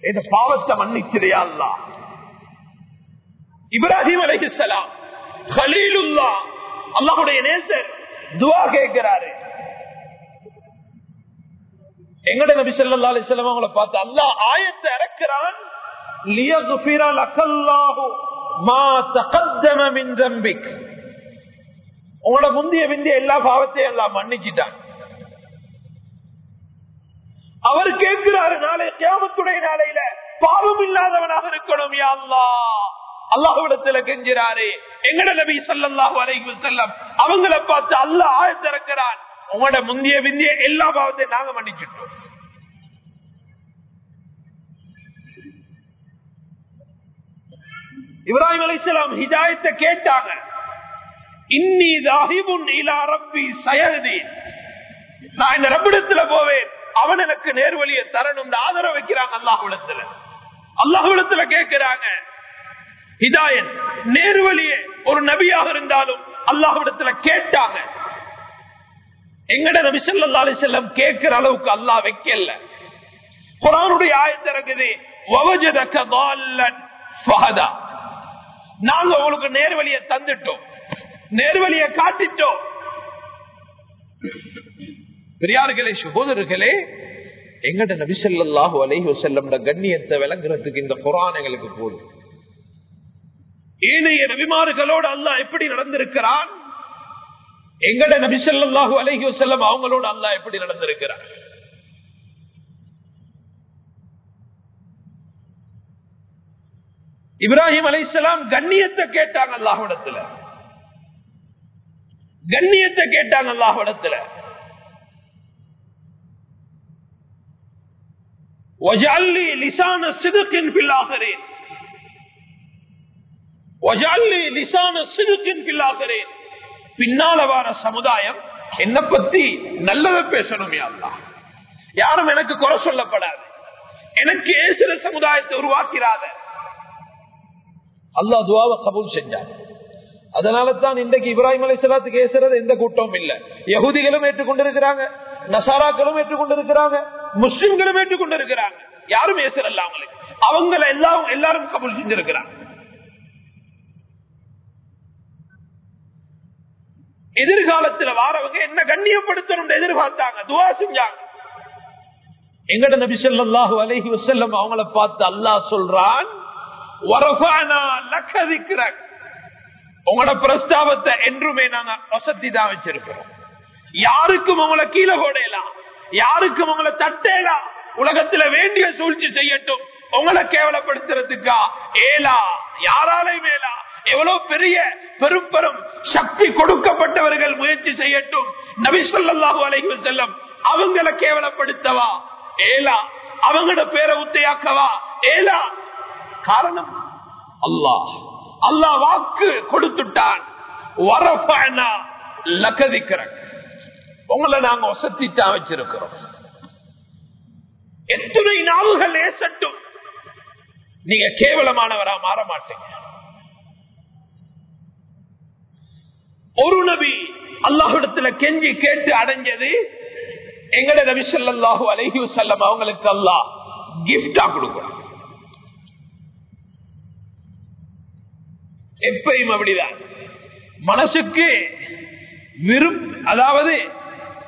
என் பாவத்தை மன்னிச்சிடையா இப்ராஹிம் அலைஹிஸ்ஸலாம் கலீலுல்லா அல்லாஹ்வுடைய நேசர் துவா கேட்கிறாரு. எங்கட நபி சொல்லா அலைஹி அவங்கள பார்த்து அல்லாஹ் ஆயத்தை இறக்குறான் மின் தம்பிக். உங்களோட முந்திய விந்திய எல்லா பாவத்தையும் எல்லாம் மன்னிச்சிட்டான். அவர் கேட்கிறாரு நாளை தேவத்துடைய நாளையில பாவம் இல்லாதவனாக இருக்கணும் யா அல்லாஹுடத்துல அல்லாஹ்விடத்துல கெஞ்சிறாரு. எங்கட நபி ஸல்லல்லாஹு அலைஹி செல்லம் அவங்கள பார்த்து அல்லாஹ் ஆழ்த்திறக்கிறான் உங்களோட முந்திய விந்திய எல்லா பாவத்தையும் நாங்க மன்னிச்சுட்டோம். இப்ராஹிம் அலைஹிஸ்ஸலாம் ஹிதாயத்தை கேட்டாங்க. இன்னி தாஹிபுன் இலா ரப்பி சயஹதீன். நான் இந்த ரப்பிடத்துல போவேன். அவன் எனக்கு நேர்வழியை தரணும் ஆதரவு வைக்கிறாங்க அல்லாஹுடத்துல அல்லாஹுடத்துல கேட்கிறாங்க. ஹிதாயத் நேர்வழியே ஒரு நபியாக இருந்தாலும் அல்லாஹிடத்துல கேட்டாங்க. எங்கட நபி சொல்லா செல்லம் கேட்கிற அளவுக்கு அல்லாஹ் வைக்கல. குரானுடைய ஆயத்தை இருக்குது நாங்க உங்களுக்கு நேர்வழியை தந்துட்டோம். நேர்வழியை காட்டிட்டோம். பெரியார்களே சகோதரர்களே எங்கட நபி நபிசல்லாஹு அலைஹு செல்லம்ட கண்ணியத்தை விளங்குறதுக்கு இந்த குரான் எங்களுக்கு போதும். ஏனைய நபிமார்களோடு அல்லாஹ் எப்படி நடந்திருக்கிறான்? எங்கட நபிசல்லாஹு அலஹி செல்லம் அவங்களோட அல்லா எப்படி நடந்திருக்கிறான்? இப்ராஹிம் அலைசலாம் கண்ணியத்தை கேட்டாங்க அல்லாஹிடத்துல கண்ணியத்தை கேட்டாங்க அல்லாஹிடத்துல ஒஜாலி லிசான சிதுக்கின் பில்லாகிறேன் பிள்ளாகிறேன் பின்னால வார சமுதாயம் என்ன பத்தி நல்லதை பேசணும் யாருலா யாரும் எனக்கு குறை சொல்லப்படாது. எனக்கு ஏசுற சமுதாயத்தை உருவாக்கிறாத அல்லா துவாவை கபூல் செஞ்சான். அதனால தான் இன்றைக்கு இப்ராஹிம் அலை ஏசுறது எந்த கூட்டமும் இல்ல. யகுதிகளும் ஏற்றுக்கொண்டிருக்கிறாங்க நசாராக்களும் ஏற்றுக்கொண்டிருக்கிறாங்க முஸ்லிம்களும் ஏற்றுக்கொண்டிருக்கிறாங்க. யாரும் ஏசுற இல்லாமலே அவங்களை எல்லாரும் எல்லாரும் கபூல் செஞ்சிருக்கிறாங்க. எதிர்காலத்துல வாரவங்க என்ன கண்ணியப்படுத்தணும் எதிர்பார்த்தாங்க. துவா செஞ்சாங்க. எங்கட நபி சொல்லாஹு அலஹி வசல்லம் அவங்கள பார்த்து அல்லாஹ் சொல்றான் உங்களோட பிரஸ்தாபத்தை என்றுமே நாங்க வசதி தான் வச்சிருக்கிறோம். யாருக்கும் உங்களை கீழே போடலாம். யாருக்கும் உங்களை தட்டேலாம். உலகத்துல வேண்டிய சூழ்ச்சி செய்யட்டும். உங்களை கேவலப்படுத்துறதுக்கா? ஏலா. யாராலையும் மேலா எவ்வளவு பெரிய பெரும் பெரும் சக்தி கொடுக்கப்பட்டவர்கள் முயற்சி செய்யட்டும். நபிசல்லாஹு அலைக்கு செல்லும் அவங்கள கேவலப்படுத்தவா? ஏலா. அவங்களோட பேரை உத்தையாக்கவா? ஏலா. காரணம் அல்லாஹ். அல்லாஹ் வாக்கு கொடுத்துட்டான். வரப்பானா லக்கதிக்கிற உங்களை நாங்க வசத்தித்தான் வச்சிருக்கிறோம். எத்தனை நாவுகள் ஏசட்டும். நீங்க கேவலமானவரா மாற மாட்டீங்க. ஒரு நபி அல்லாஹிடத்துல கெஞ்சி கேட்டு அடைஞ்சது எங்கட நபி ஸல்லல்லாஹு அலஹி வல்லம் அவங்களுக்கு அல்லாஹ் கிஃப்டா கொடுக்கணும். எப்பயும் அப்படிதான். மனசுக்கு விருப்ப அதாவது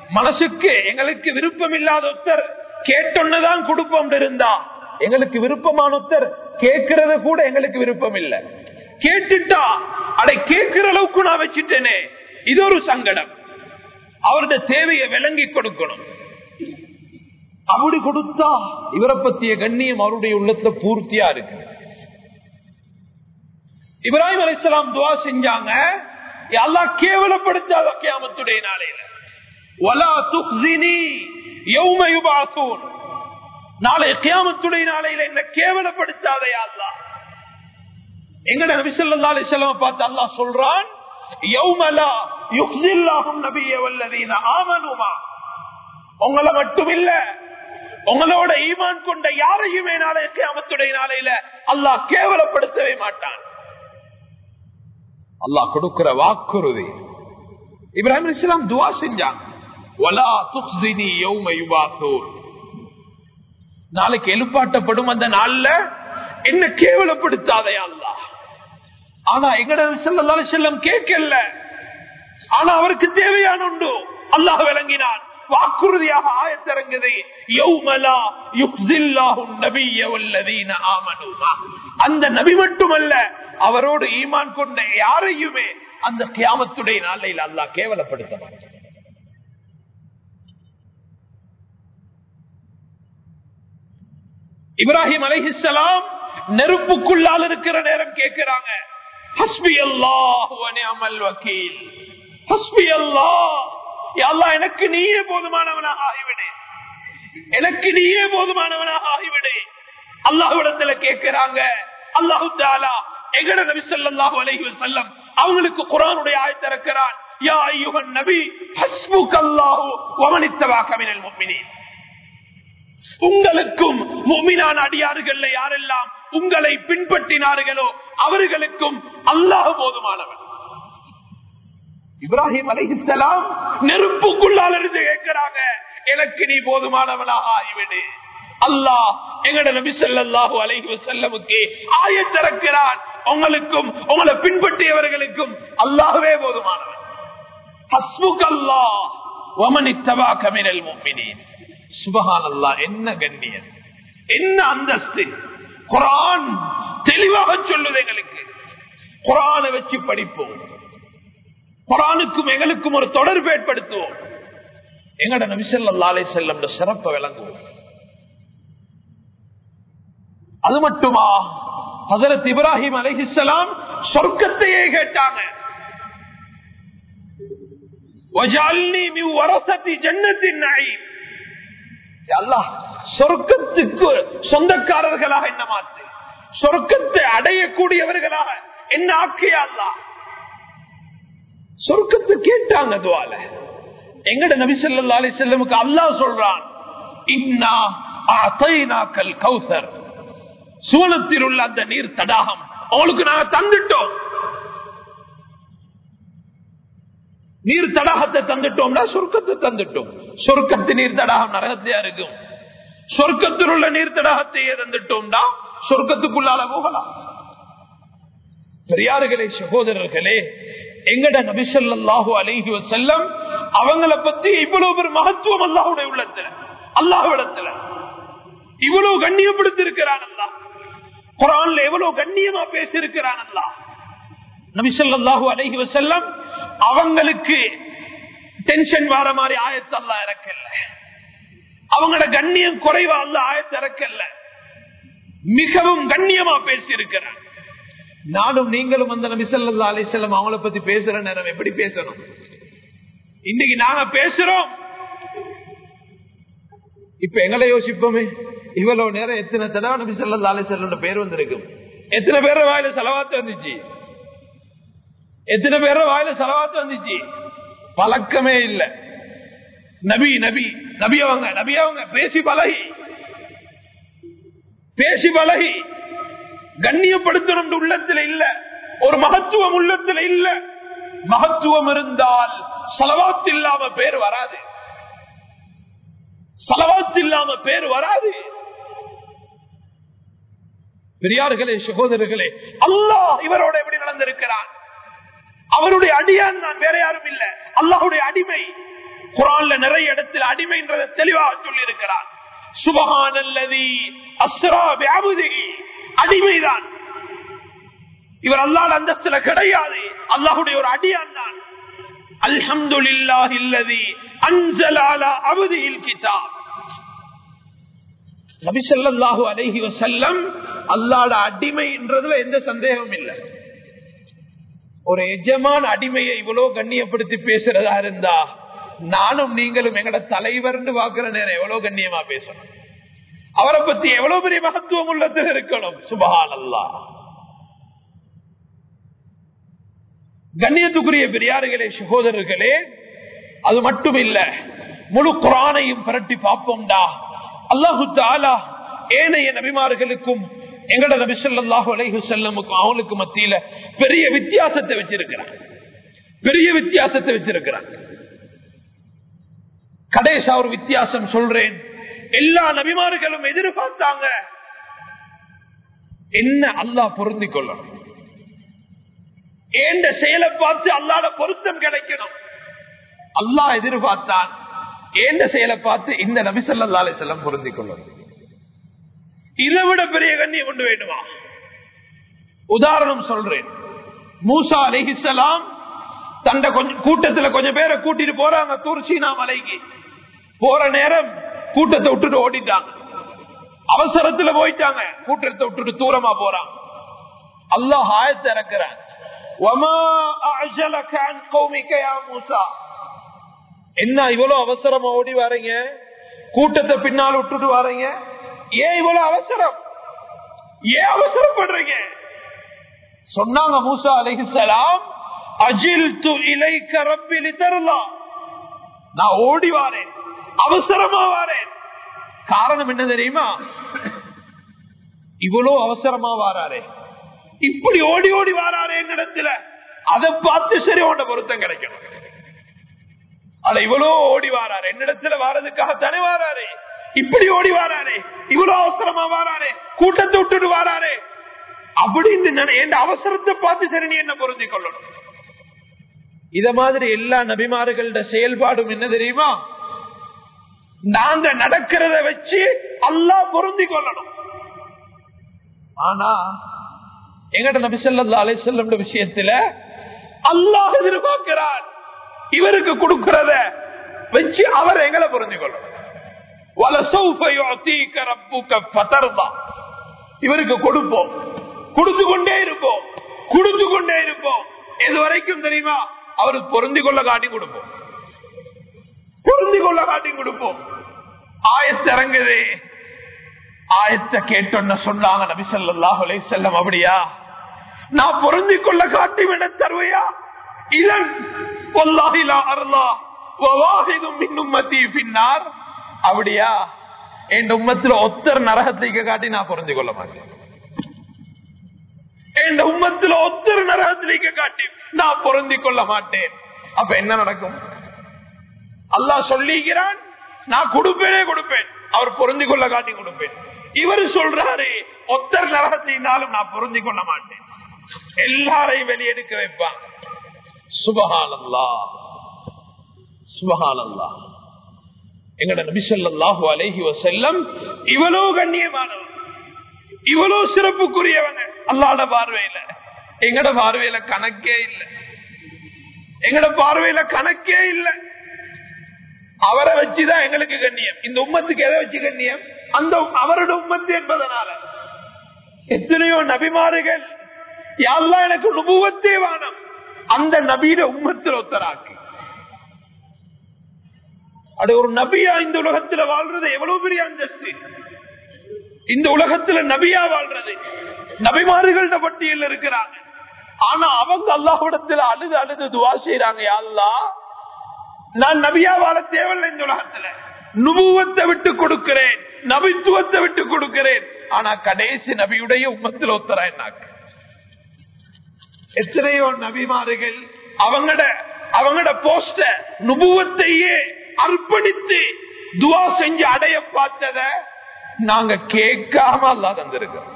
மனசுக்கு எங்களுக்கு விருப்பம் இல்லாத ஒருத்தர் கேட்டொன்னுதான் கொடுப்போம் இருந்தா எங்களுக்கு விருப்பமான ஒருத்தர் கேட்கறது கூட எங்களுக்கு விருப்பம் இல்ல கேட்டுட்டா அதை கேட்கிற அளவுக்கு நான் வச்சுட்டேனே. இது ஒரு சங்கடம். அவருடைய தேவையை விளங்கி கொடுக்கணும். அப்படி கொடுத்தா இவரை பத்திய கண்ணியம் அவருடைய உள்ளத்துல பூர்த்தியா இருக்கு. இப்ராஹிம் அலிஸ்லாம் துவா செஞ்சாங்க. அல்லா கேவலப்படுத்தாத கியாமத்துடைய நாளையில. ஒலா துக்ஸினி யௌம யுபாசூன் நாளை கியாமத்துடைய நாளையில என்ன கேவலப்படுத்தாதே அல்லா எங்கட நபி ஸல்லல்லாஹு பார்த்து அல்லாஹ் சொல்றான் யௌமலா யுக்தில்லாகும் நபிய வல்லதீன ஆமனுமா. உங்களை மட்டும் இல்ல உங்களோட ஈமான் கொண்ட யாரையுமே நாளைக்கு அவத்துடைய நாளையில அல்லாஹ் கேவலப்படுத்தவே மாட்டான். அல்லாஹ் கொடுக்கிற வாக்குறுதி. இப்ராஹிம் இஸ்லாம் துவா செஞ்சாங்க வலா துக்ஸினி யௌம யுபாத்தூர் நாளைக்கு எழுப்பாட்டப்படும் அந்த நாள்ல என்ன கேவலப்படுத்தாதே அல்லாஹ். ஆனா எங்கட செல்லம் செல்லம் கேட்கல. ஆனா அவருக்கு தேவையான உண்டு. அல்லாஹ் விளங்கினான். வாக்குறுதியாக ஆயத்திறங்குது. அந்த நபி மட்டுமல்ல அவரோடு ஈமான் கொண்ட யாரையுமே அந்த கியாமத்துடைய நாளையில் அல்லாஹ் கேவலப்படுத்த மாட்டார் இப்ராஹிம் அலைஹிஸ்ஸலாம் நெருப்புக்குள்ளால் இருக்கிற நேரம் கேட்கிறாங்க. ஹஸ்பி அல்லாஹ் வக்கீல். ஹஸ்பி அல்லாஹ். அல்லாஹ் எனக்கு நீயே போதுமானவனாக ஆகிவிடு. எனக்கு நீயே போதுமானவனாக ஆகிவிடு. அல்லாஹ்விடத்துல கேட்கிறாங்க அல்லாஹு தாலா எங்கட நபி ஸல்லல்லாஹு அலைஹி வஸல்லம் அவங்களுக்கு குரானுடைய ஆயத்தை இறக்கிறான் யா அய்யுஹன் நபி ஹஸ்புக்கல்லாஹு வமனித்தபாக மினல் முஃமினீன். உங்களுக்கும் முமினான அடியார்கள் யாரெல்லாம் உங்களை பின்பற்றினார்களோ அவர்களுக்கும் அல்லாஹ் போதுமானவன். இப்ராஹிம் அலைஹிஸ்ஸலாம் நெருப்புக்குள்ளால் இருந்து கேட்கிறாங்க எனக்கு நீ போதுமானவனாக ஆகிவிடு. அல்லாஹ் எங்கட நபி சொல்லாஹு அலைஹி வஸல்லமுக்கு ஆயத்திறக்கிறான் உங்களுக்கும் உங்களை பின்பற்றியவர்களுக்கும் அல்லாஹவே போதுமானவன். ஹஸ்புக்கல்லாஹ் ஒமனி தபா கமினல் மோமினி சுபஹான் அல்லாஹ் என்ன கண்ணியன்? என்ன அந்தஸ்து? குரான் தெளிவாக சொல்லுது எங்களுக்கு. குரானை வச்சு படிப்போம். குரானுக்கும் எங்களுக்கும் ஒரு தொடர்பு ஏற்படுத்துவோம். எங்கட நபிசல்லாலே செல்லம் சிறப்பை விளங்குவோம். அது மட்டுமா? ஹசரத் இப்ராஹிம் அலஹிசலாம் சொர்க்கத்தையே கேட்டாங்க. ஜன்னத்தின் நாயின் அல்லாஹ் சொர்க்கத்துக்கு சொந்தக்காரர்களாக என்ன மாத்து சொர்க்கத்தை அடையக்கூடியவர்களாக என்ன ஆக்கிய அல்லாஹ்? சொர்க்கத்தை கேட்டாங்க துவால. எங்கட நபி சொல்லா அலி செல்லமுக்கு அல்லாஹ் சொல்றான் இன்னா அதைனாக்கல் கௌசர். சூனத்தில் உள்ள அந்த நீர் தடாகம். அவளுக்கு நாங்க தந்துட்டோம். நீர் தடாகத்தை தந்துட்டோம்னா சொர்க்கத்தை தந்துட்டோம். சொர்க்கத்து நீர் தடாகம் நரகத்தையா இருக்கும். சொர்க்கத்தில் உள்ள நீர் தடாகத்தையே தந்துட்டோம்னா சொர்க்கத்துக்குள்ளால போகலாம். பெரியார்களே சகோதரர்களே எங்கட நபிசல்லாஹு அலைஹி வசல்லம் அவங்கள பத்தி இவ்வளவு ஒரு மகத்துவம் அல்லாஹுடைய உள்ளத்துல அல்லாஹுடத்துல இவ்வளவு கண்ணியப்படுத்தி இருக்கிறான் அல்லாஹ். குரான்ல எவ்வளவு கண்ணியமா பேசியிருக்கிறான் அல்லாஹ். நபிசல்லாஹு அலைஹி வசல்லம் அவங்களுக்கு டென்ஷன் வர மாதிரி ஆயத்தல்ல இறக்கல அவங்களோட கண்ணியம் குறைவா அல்ல ஆயத்த இறக்கல மிகவும் கண்ணியமா பேசி இருக்கிறார் நானும் நீங்களும் அந்த நபிசல்லா அலிசல்லம் அவங்கள பத்தி பேசுற நேரம் எப்படி பேசணும் இன்னைக்கு நாங்க பேசுறோம். இப்ப எங்களை யோசிப்போமே இவ்வளவு நேரம் எத்தனை தடவை நபி சொல்லா அலிசல்லம் பேர் வந்திருக்கும் எத்தனை பேர வாயில செலவாத்து வந்துச்சு? எத்தனை பேர வாயில செலவாத்து வந்துச்சு? பழக்கமே இல்ல. நபி நபி நபி அவங்க நபி அவங்க பேசி பழகி. பேசி பழகி. கண்ணியப்படுத்தணும் உள்ளத்துல இல்ல. ஒரு மகத்துவம் உள்ளத்துல இல்ல. மகத்துவம் இருந்தால் செலவாத்து இல்லாம பேர் வராது. செலவாத்து இல்லாம பேர் வராது. பெரியார்களே சகோதரர்களே அல்லாஹ் இவரோட எப்படி நடந்திருக்கிறான்? அவருடைய அடியான் நான் வேற யாரும் இல்ல. அல்லாஹுடைய அடிமை. குரான்ல நிறைய இடத்தில் அடிமைன்றத தெளிவாக சொல்லி இருக்கிறார் சுபகானல்லதி அஸ்ரா வியாபுதி அடிமைதான். இவர் அல்லாட அந்தஸ்துல கிடையாது. அல்லாஹுடைய ஒரு அடியான் தான். அல்ஹம்துலில்லாஹி இல்லதி அன்ஸல அவதியில் அப்திஹில் கிதாப். நபி ஸல்லல்லாஹு அலைஹி அல்லாட அல்லாஹ்வுடைய அடிமைன்றதுல எந்த சந்தேகமும் இல்லை. ஒரு எஜமான அடிமையை இவ்வளவு கண்ணியப்படுத்தி பேசுறதா இருந்தா நானும் நீங்களும் எங்கட தலைவர்னு பாக்குற நேரம் எவ்வளவு கண்ணியமா பேசணும். அவரை பத்தி எவ்வளவு பெரிய மகத்துவம் உள்ளது இருக்கணும். சுபஹான் அல்லா கண்ணியத்துக்குரிய பெரியார்களே சகோதரர்களே அது மட்டும் இல்ல முழு குரானையும் புரட்டி பார்ப்போம்டா. அல்லாஹு தாலா ஏனைய நபிமார்களுக்கும் எங்கட நபி அலைஹு செல்லமுக்கும் அவனுக்கு மத்தியில பெரிய வித்தியாசத்தை வச்சிருக்கிறான் பெரிய வித்தியாசத்தை வச்சிருக்கிறான் கடைசா ஒரு வித்தியாசம் சொல்றேன். எல்லா நபிமார்களும் எதிர்பார்த்தாங்க. என்ன அல்லாஹ் பொருந்திக் கொள்ளணும்? ஏண்ட செயலை பார்த்து அல்லாட பொருத்தம் கிடைக்கணும்? அல்லாஹ் எதிர்பார்த்தான். ஏண்ட செயலை பார்த்து இந்த நபி சொல்லா செல்லம் பொருந்திக் கொள்ளணும்? இதை விட பெரிய கண்ணியம் கொண்டு வேண்டுமா? உதாரணம் சொல்றேன். மூசா அலிஹிசலாம் தண்ட கொஞ்சம் கூட்டத்துல கொஞ்சம் பேரை கூட்டிட்டு போறாங்க தூர்சீனா மலைக்கு. போற நேரம் கூட்டத்தை விட்டுட்டு ஓடிட்டாங்க. அவசரத்துல போயிட்டாங்க. கூட்டத்தை விட்டுட்டு தூரமா போறான் அல்லாஹ் ஆயத்தை இறக்குறான். என்ன இவ்வளவு அவசரமா ஓடி வரீங்க? கூட்டத்தை பின்னால் விட்டுட்டு வரீங்க? ஏன் இவ்வளவு அவசரம்? ஏன் அவசரப்படுறீங்க? சொன்னாங்க மூசா அலிஹலாம் அஜில் து இலை கரப்பிலி தரலாம் நான் ஓடி வாரேன் அவசரமா வாரேன். காரணம் என்ன தெரியுமா? இவ்வளவு அவசரமா வாராரே. இப்படி ஓடி ஓடி வாராரே இடத்துல? அதை பார்த்து சரி உண்ட பொருத்தம் கிடைக்கணும். அட இவ்வளவு ஓடி வாராரு. என்னிடத்துல வாரதுக்காக தானே வாராரு. இப்படி ஓடி வாராரே இவ்வளவு அவசரமா வாராரே கூட்டத்தை விட்டுட்டு வாராரே. அப்படின்னு என் அவசரத்தை பார்த்து சரி நீ என்ன பொருந்தி கொள்ளணும்? இத மாதிரி எல்லா நபிமார்களோட செயல்பாடும் என்ன தெரியுமா? நாங்க நடக்கிறத வச்சு அல்லா பொருந்தி கொள்ளணும். ஆனா எங்கட நபிசல்லா அலை செல்லம் விஷயத்துல அல்லாஹ் எதிர்பார்க்கிறார். இவருக்கு கொடுக்கிறத வச்சு அவர் எங்களை பொருந்தி கொள்ளணும். இவருக்கு கொடுப்போம். கொடுத்து கொண்டே இருப்போம். கொடுத்து கொண்டே இருப்போம். எது வரைக்கும் தெரியுமா? அவருக்கு பொருந்தி கொள்ள காட்டி கொடுப்போம். பொருந்தி கொள்ள காட்டி கொடுப்போம். ஆயத்திறங்குது. ஆயத்தை கேட்டோன்னு சொன்னாங்க நபி சொல்லாஹ் செல்லம் அப்படியா? நான் பொருந்தி கொள்ள காட்டி விட தருவையா? இளன் பொல்லாஹிலா அருளா இன்னும் மத்திய பின்னார் அப்படியா? என் உம்மத்துல ஒத்தர் நரகத்தை காட்டி நான் புரிஞ்சு கொள்ள மாட்டேன். என் உம்மத்துல ஒத்தர் நரகத்திலேக்க காட்டி நான் பொருந்தி கொள்ள மாட்டேன். அப்ப என்ன நடக்கும்? அல்லாஹ் சொல்லிக்கிறான் நான் கொடுப்பேனே கொடுப்பேன். அவர் பொருந்தி கொள்ள காட்டி கொடுப்பேன். இவர் சொல்றாரு ஒத்தர் நரகத்தினாலும் நான் பொருந்தி கொள்ள மாட்டேன். எல்லாரையும் வெளியெடுக்க வைப்பாங்க. சுபகானல்லா சுபகானல்லா எங்கட நபிசல்லாஹு அலஹி வசல்லம் இவ்வளவு கண்ணியமானவன் இவ்வளவு சிறப்புக்குரியவன் அல்லாட பார்வையில. எங்கட பார்வையில கணக்கே இல்லை. எங்கட பார்வையில கணக்கே இல்லை. அவரை வச்சுதான் எங்களுக்கு கண்ணியம். இந்த உம்மத்துக்கு எதை வச்சு கண்ணியம்? அந்த அவரோட உம்மத்து என்பதனால. எத்தனையோ நபிமாறுகள் யாரெல்லாம் எனக்கு நுபுவத்தே வானம். அந்த நபியிட உம்மத்தில் ஒத்தராக்க அது ஒரு நபியா இந்த உலகத்துல வாழ்றது? எவ்வளவு பெரிய அந்தஸ்து? இந்த உலகத்துல நபியா வாழ்றது? நபிமாறுகள பட்டியல் இருக்கிறாங்க. ஆனா அவங்க அல்லாஹிடத்துல அழுது அழுது துவா செய்யறாங்க யாழ்லா நான் நபியா வாழ தேவையில்லை இந்த உலகத்துல. நுபுவத்தை விட்டு கொடுக்கிறேன். நபித்துவத்தை விட்டு கொடுக்கிறேன். ஆனா கடைசி நபியுடைய உமத்தில் ஒத்தரா என்னாக்கு எத்தனையோ நபிமாறுகள் அவங்கட அவங்கட போஸ்ட நுபுவத்தையே அர்ப்பணித்து துவா செஞ்சு அடைய பார்த்தத நாங்க கேட்காம அல்லா தந்திருக்கிறோம்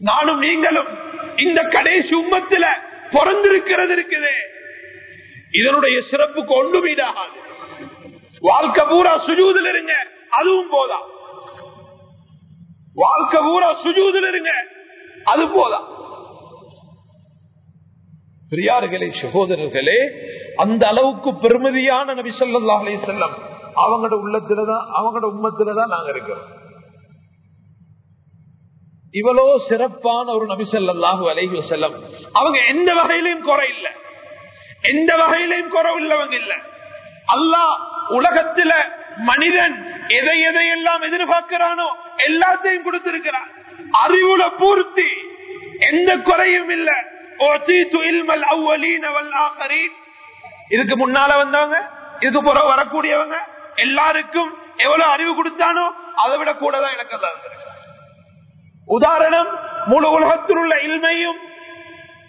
நானும் நீங்களும் இந்த கடைசி உம்மத்துல பிறந்திருக்கிறது இருக்குது. இதனுடைய சிறப்புக்கு ஒன்றுமீடாகாது வாழ்க்கை பூரா சுஜூதில் இருங்க அதுவும் போதா வாழ்க்கை பூரா சுஜூதில் இருங்க அது போதா பெரியார்களே சகோதரர்களே அந்த அளவுக்கு பெருமதியான நபி சொல்லா அலி செல்லம் அவங்களோட உள்ளத்துலதான் அவங்களோட உம்மத்துலதான் நாங்க இருக்கிறோம். இவ்வளோ சிறப்பான ஒரு நபி சொல்லாஹு அலைஹி செல்லம் அவங்க எந்த வகையிலையும் குறை இல்லை. எந்த வகையிலையும் குறை உள்ளவங்க இல்ல. அல்லாஹ் உலகத்துல மனிதன் எதை எதை எல்லாம் எதிர்பார்க்கிறானோ எல்லாத்தையும் கொடுத்திருக்கிறான் அறிவுல பூர்த்தி எந்த குறையும் இல்ல. இதுக்கு முன்னால வந்தவங்க இதுக்கு பிறகு வரக்கூடியவங்க எல்லாருக்கும் எவ்வளவு அறிவு கொடுத்தானோ அதை விட கூட தான் எனக்கு உதாரணம் முழு உலகத்தில் உள்ள இல்மையும்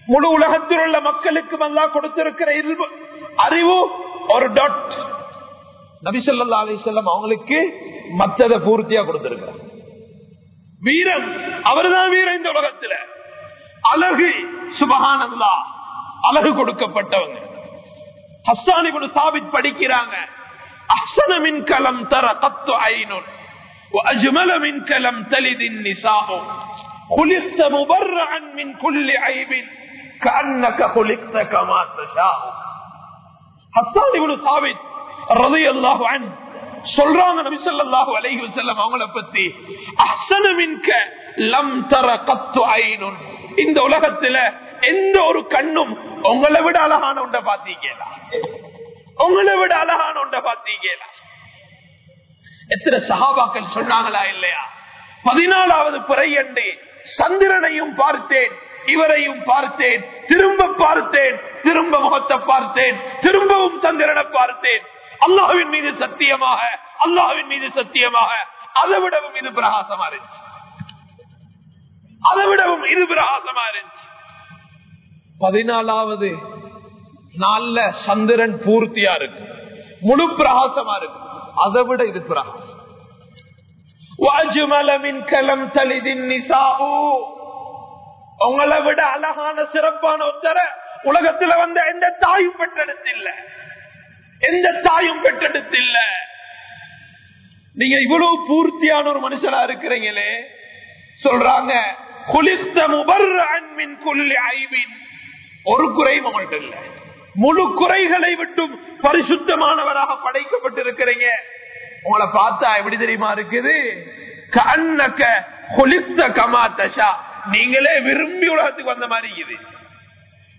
முழு உலகத்தில் உள்ள மக்களுக்கு அல்லா கொடுத்திருக்கிற அறிவு ஒரு டாட் நபிசல்லா அலிசல்லம் அவங்களுக்கு மத்ததை பூர்த்தியா கொடுத்திருக்கிறார். வீரன் அவர்தான் வீரன் இந்த உலகத்துல. அழகு சுபகானந்தா அழகு கொடுக்கப்பட்டவங்க ஹஸ்ஸானி குடு சாபித் படிக்கிறாங்க அஹ்சன மின் கலம் தர தத்து ஐனுன் وأجمل منك لم تلد النساء خلقت مبرعا من كل عيب كأنك خلقت كما تشاء ஹஸ்ஸான் இப்னு சாபித் ரலியல்லாஹு அன்ஹு சொல்றாங்க நபி ஸல்லல்லாஹு அலைஹி வசல்லம் அவங்கள பத்தி. அசனமின்க மின்க லம் தர கத்து ஐனும் இந்த உலகத்துல எந்த ஒரு கண்ணும் உங்களை விட அழகான உண்ட பாத்தீங்களா உங்களை விட அழகான உண்ட பாத்தீங்களா எத்தனை சகாபாக்கள் சொன்னாங்களா இல்லையா? பதினாலாவது பிறையண்டு சந்திரனையும் பார்த்தேன் இவரையும் பார்த்தேன் திரும்ப பார்த்தேன் திரும்ப முகத்தை பார்த்தேன் திரும்பவும் சந்திரனை பார்த்தேன். அல்லாஹுவின் மீது சத்தியமாக அல்லாஹுவின் மீது சத்தியமாக அதை விடவும் இது பிரகாசமா இருந்துச்சு. அதை விடவும் இது பிரகாசமா இருந்துச்சு. பதினாலாவது நாள்ல சந்திரன் பூர்த்தியா இருக்கு. முழு பிரகாசமா இருக்கும் அதை விட இது பிரகாசம். உங்களை விட அழகான சிறப்பான உத்தர உலகத்துல வந்த எந்த தாயும் பெற்றெடுத்து இல்லை. எந்த தாயும் பெற்றெடுத்தில்ல. நீங்க இவ்வளவு பூர்த்தியான ஒரு மனுஷனா இருக்கிறீங்களே. சொல்றாங்க குளிர்த்த முபர் அன்பின் கொல்லி ஐவின் ஒரு குறையும் உங்கள்கிட்ட இல்ல. முழு குறைகளை விட்டும் பரிசுத்தமானவராக படைக்கப்பட்டிருக்கிறீங்க. உங்களை பார்த்தா எப்படி தெரியுமா இருக்குது? கண்ணக்க கொலித்த கமா தஷா. நீங்களே விரும்பி உலகத்துக்கு வந்த மாதிரி இருக்குது.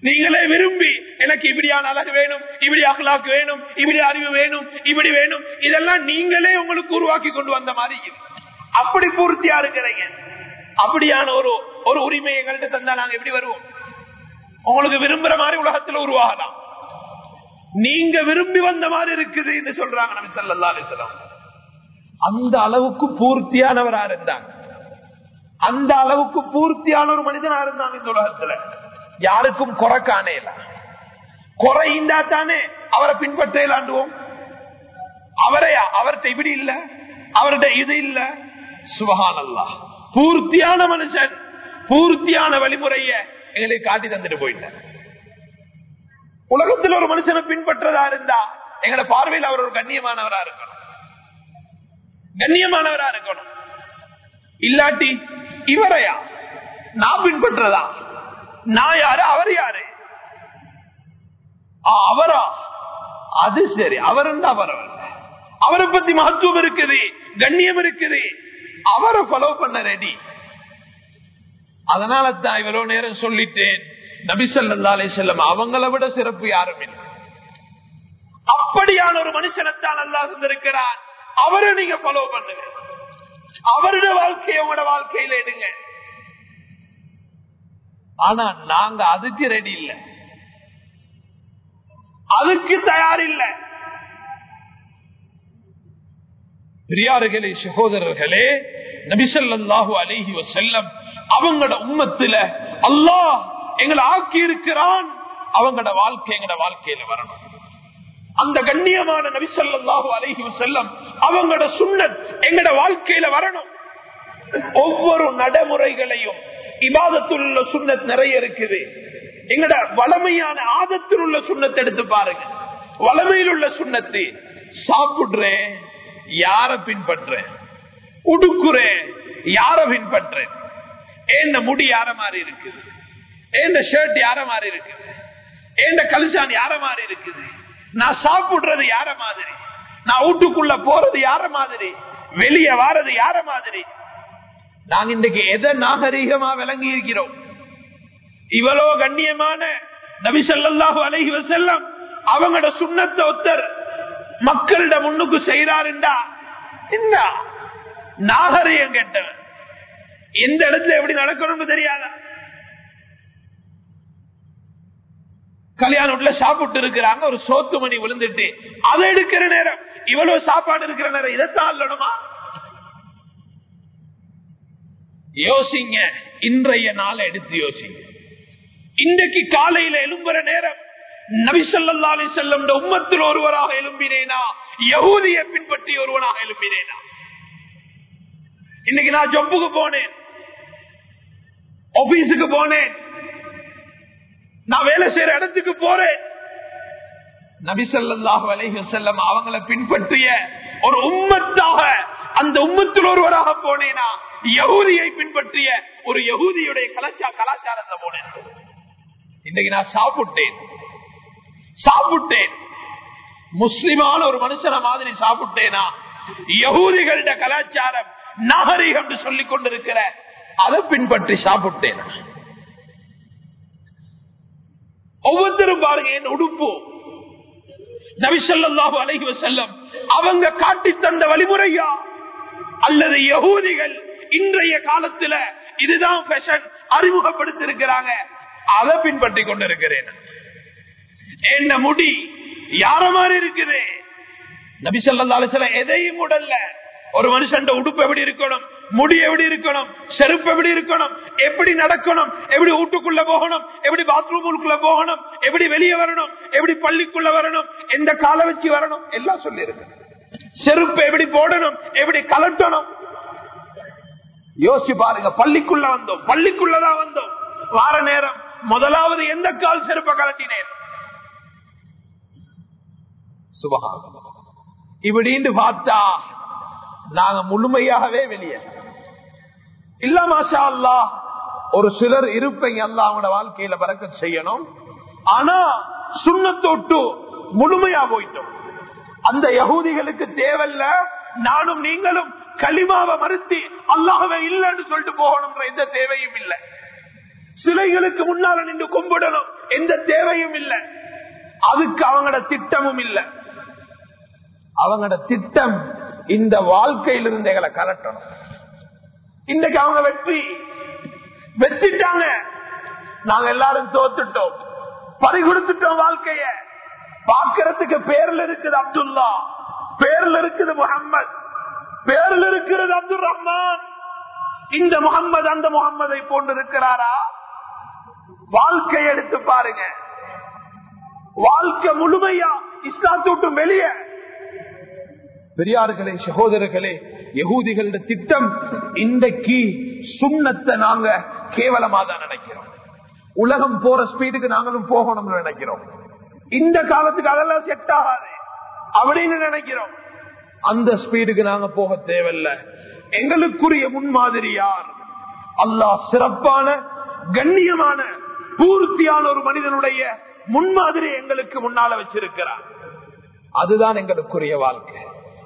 நீங்களே விரும்பி எனக்கு இப்படியான அழகு வேணும் இப்படி அகலாக்கு வேணும் இப்படி அறிவு வேணும் இப்படி வேணும் இதெல்லாம் நீங்களே உங்களுக்கு உருவாக்கி கொண்டு வந்த மாதிரி அப்படி பூர்த்தியா இருக்கிறீங்க. அப்படியான ஒரு ஒரு உரிமை எங்கள்கிட்ட தந்தா நாங்க எப்படி வருவோம்? உங்களுக்கு விரும்புற மாதிரி உலகத்துல உருவாகலாம். நீங்க விரும்பி வந்த மாதிரி இருக்குது என்று சொல்றாங்க நபி ஸல்லல்லாஹு அலைஹி அந்த அளவுக்கு பூர்த்தியானவரா இருந்தாங்க. அந்த அளவுக்கு பூர்த்தியான ஒரு மனிதனா இருந்தாங்க இந்த உலகத்துல. யாருக்கும் குறை இல்ல குறைந்தா தானே அவரை பின்பற்றலாண்டுவோம். அவரையா? அவர்கிட்ட இப்படி இல்ல. அவர்கிட்ட இது இல்ல. சுபஹான் அல்லா பூர்த்தியான மனுஷன் பூர்த்தியான வழிமுறைய எங்களுக்கு காட்டி தந்துட்டு போயிட்டார். உலகத்தில் ஒரு மனுஷனை பின்பற்றதா இருந்தா எங்களை பார்வையில் அவர் ஒரு கண்ணியமானவரா இருக்கணும். கண்ணியமானவரா இருக்கணும். இல்லாட்டி இவரையா? நான் பின்பற்றதா? நான் யாரு? அவர் யாரு? அவரா? அது சரி. அவர் அவர் அவரை? பத்தி மகத்துவம் இருக்குது கண்ணியம் இருக்குது. அவரை ஃபாலோ பண்ண ரெடி அதனால தான் இவ்வளவு நேரம் சொல்லிட்டேன். நபிசல்லா செல்லம் அவங்களை விட சிறப்பு யாரும் இல்லை. அப்படியான ஒரு மனுஷனத்தான் நல்லா இருந்திருக்கிறார் அவரை நீங்க ஃபாலோ பண்ணுங்க. அவருடைய வாழ்க்கையை உங்களோட வாழ்க்கையில எடுங்க. ஆனா நாங்க அதுக்கு ரெடி இல்ல. அதுக்கு தயார் இல்ல. பெரியார்களே சகோதரர்களே நபிசல்லாஹு அலேஹி செல்லம் அவங்களோட உம்மத்துல அல்லாஹ் எங்களை ஆக்கி இருக்கிறான் அவங்களோட வாழ்க்கை எங்களோட வாழ்க்கையில வரணும். அந்த கண்ணியமான நபிசல்லாஹு அலேஹி செல்லம் அவங்களோட சுண்ணத் எங்களோட வாழ்க்கையில வரணும். ஒவ்வொரு நடைமுறைகளையும் இபாதத்தில் உள்ள சுண்ணத் நிறைய இருக்குது. எங்கட வளமையான ஆதத்தில் உள்ள சுண்ணத்தை எடுத்து பாருங்க. வளமையில் உள்ள சுண்ணத்து சாப்பிடுறேன் யார பின்பற்றேன்? உடுக்குறேன் யார பின்பற்றேன்? ஏந்த முடி யார மாதிரி இருக்குது? ஏந்த ஷர்ட் யார மாதிரி இருக்குது? ஏந்த கலிசான் யார மாதிரி இருக்குது? நான் சாப்பிடுறது யார மாதிரி? நான் வீட்டுக்குள்ள போறது யார மாதிரி? வெளியே வாரது யார மாதிரி? நாங்க இன்றைக்கு எதை நாகரீகமா விளங்கி இருக்கிறோம் இவ்வளோ கண்ணியமான நபி ஸல்லல்லாஹு அலைஹி வசல்லம் அவங்களோட சுண்ணத்தை ஒத்தர் மக்களிட முன்னுக்கு செய்யறாருண்டா என்ன? நாகரீகம் கேட்டவர். எந்த இடத்துல எப்படி நடக்கணும்னு தெரியாத. கல்யாண வீட்டுல சாப்பிட்டு இருக்கிறாங்க ஒரு சோத்து மணி விழுந்துட்டு. அதை எடுக்கிற நேரம் இவ்வளவு சாப்பாடு இருக்கிற நேரம் இதைத்தான் அல்லணுமா யோசிங்க இன்றைய நாளை எடுத்து யோசிங்க. இன்றைக்கு காலையில எழும்புற நேரம் நபிசல்லா அலி செல்லம் உம்மத்தில் ஒருவராக எழும்பினேனா? யகூதியை பின்பற்றி ஒருவனாக எழும்பினேனா? இன்னைக்கு நான் ஜொப்புக்கு போனேன் ஆபீஸுக்கு போனேன் நான் வேலை செய்யற இடத்துக்கு போறேன். நபிசல்லாஹு அலைஹி செல்லம் அவங்களை பின்பற்றிய ஒரு உம்மத்தாக அந்த உம்மத்தில் ஒருவராக போனேனா? யகூதியை பின்பற்றிய ஒரு யகுதியுடைய கலாச்சார கலாச்சாரத்தை போனேன் இன்னைக்கு நான் சாப்பிட்டேன். சாப்பிட்டேன். முஸ்லிமான ஒரு மனுஷன மாதிரி சாப்பிட்டேனா? யகூதிகள கலாச்சாரம் நாகரிகம் சொல்லிக் கொண்டிருக்கிற அதை பின்பற்றி சாப்பிட்டேன். ஒவ்வொருத்தரும் பாருங்க என் உடுப்பு. நபிசல்லாஹு அலைஹி செல்லம் அவங்க காட்டி தந்த வழிமுறையா? அல்லது யகூதிகள் இன்றைய காலத்துல இதுதான் ஃபேஷன் அறிமுகப்படுத்திருக்கிறாங்க அதை பின்பற்றி கொண்டிருக்கிறேன். என்ன முடி? யார மாதிரி இருக்குது? நபி சொல்லா எதையும் உடல்ல. ஒரு மனுஷன் உடுப்பு எப்படி இருக்கணும்? முடி எப்படி இருக்கணும்? செருப்பு எப்படி இருக்கணும்? எப்படி நடக்கணும்? எப்படி வீட்டுக்குள்ள போகணும்? எப்படி பாத்ரூமுக்குள்ள போகணும்? எப்படி வெளியே வரணும்? எப்படி பள்ளிக்குள்ள வரணும்? எந்த கால வச்சு வரணும்? எல்லாம் சொல்லி இருக்கு செருப்பு எப்படி போடணும்? எப்படி கலட்டணும் யோசிச்சு பாருங்க பள்ளிக்குள்ள வந்தோம் பள்ளிக்குள்ளதான் வந்தோம். வார நேரம் முதலாவது எந்த கால் செருப்ப கலட்டினேன் சுபகாரம். இப்படின்னு பார்த்தா நாங்க முழுமையாகவே வெளியே. இல்ல மாஷா அல்லா ஒரு சிலர் இருப்பீங்க அல்லா அவங்களோட வாழ்க்கையில பறக்க செய்யணும். ஆனா சுண்ணத்தொட்டு முழுமையா போயிட்டோம். அந்த யகுதிகளுக்கு தேவையில்ல நானும் நீங்களும் களிமாவை மறுத்தி அல்லாஹவே இல்லைன்னு சொல்லிட்டு போகணும்ன்ற எந்த தேவையும் இல்லை. சிலைகளுக்கு முன்னால நின்று கும்பிடணும் எந்த தேவையும் இல்லை. அதுக்கு அவங்களோட திட்டமும் இல்லை. அவங்களோட திட்டம் இந்த வாழ்க்கையிலிருந்து எங்களை கலட்டணும். இன்னைக்கு அவங்க வெற்றி வெற்றிட்டாங்க. நாங்க எல்லாரும் தோத்துட்டோம். பறி கொடுத்துட்டோம் வாழ்க்கைய. பாக்குறதுக்கு பேர்ல இருக்குது அப்துல்லா. பேர்ல இருக்குது முகம்மது பேரில் இருக்கிறது அப்துல் ரஹ்மான். இந்த முகம்மது அந்த முகம்மதை போன்று இருக்கிறாரா வாழ்க்கை எடுத்து பாருங்க. வாழ்க்கை முழுமையா? இஸ்லாத்தூட்டும் வெளியே? பெரியார்களே சகோதரர்களே யகூதிகளோட திட்டம் இன்றைக்கு சுண்ணத்தை நாங்க கேவலமா தான் நினைக்கிறோம். உலகம் போற ஸ்பீடுக்கு நாங்களும் போகணும்னு நினைக்கிறோம். இந்த காலத்துக்கு அதெல்லாம் செட் ஆகாது. அப்படின்னு நினைக்கிறோம். அந்த ஸ்பீடுக்கு நாங்க போக தேவையில்ல. எங்களுக்குரிய முன்மாதிரி யார்? அல்லாஹ் சிறப்பான கண்ணியமான பூர்த்தியான ஒரு மனிதனுடைய முன்மாதிரி எங்களுக்கு முன்னால வச்சிருக்கிறார். அதுதான் எங்களுக்குரிய வாழ்க்கை.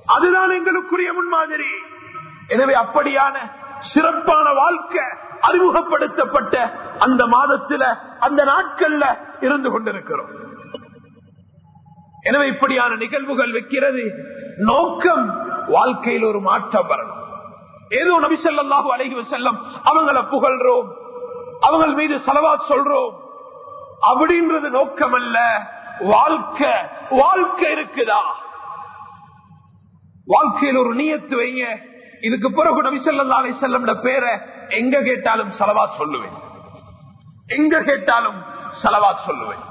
அதுதான் எங்களுக்குரிய முன்மாதிரி. எனவே அப்படியான சிறப்பான வாழ்க்கை அறிமுகப்படுத்தப்பட்ட அந்த மாதத்துல அந்த நாட்கள்ல இருந்து கொண்டிருக்கிறோம். எனவே இப்படியான நிகழ்வுகள் வைக்கிறது. நோக்கம் வாழ்க்கையில் ஒரு மாற்றம் வரணும். ஏதோ நபிசல்லாஹு அழகி செல்லம் அவங்களை புகழ்றோம் அவங்கள் மீது செலவா சொல்றோம். அப்படின்றது நோக்கம் அல்ல வாழ்க்கை வாழ்க்கை இருக்குதா? வாழ்க்கையில் ஒரு நீயத்து வைங்க. இதுக்கு பிறகு நபிசல்லா அலை செல்லம் பேரை எங்க கேட்டாலும் செலவா சொல்லுவேன். எங்க கேட்டாலும் செலவா சொல்லுவேன்.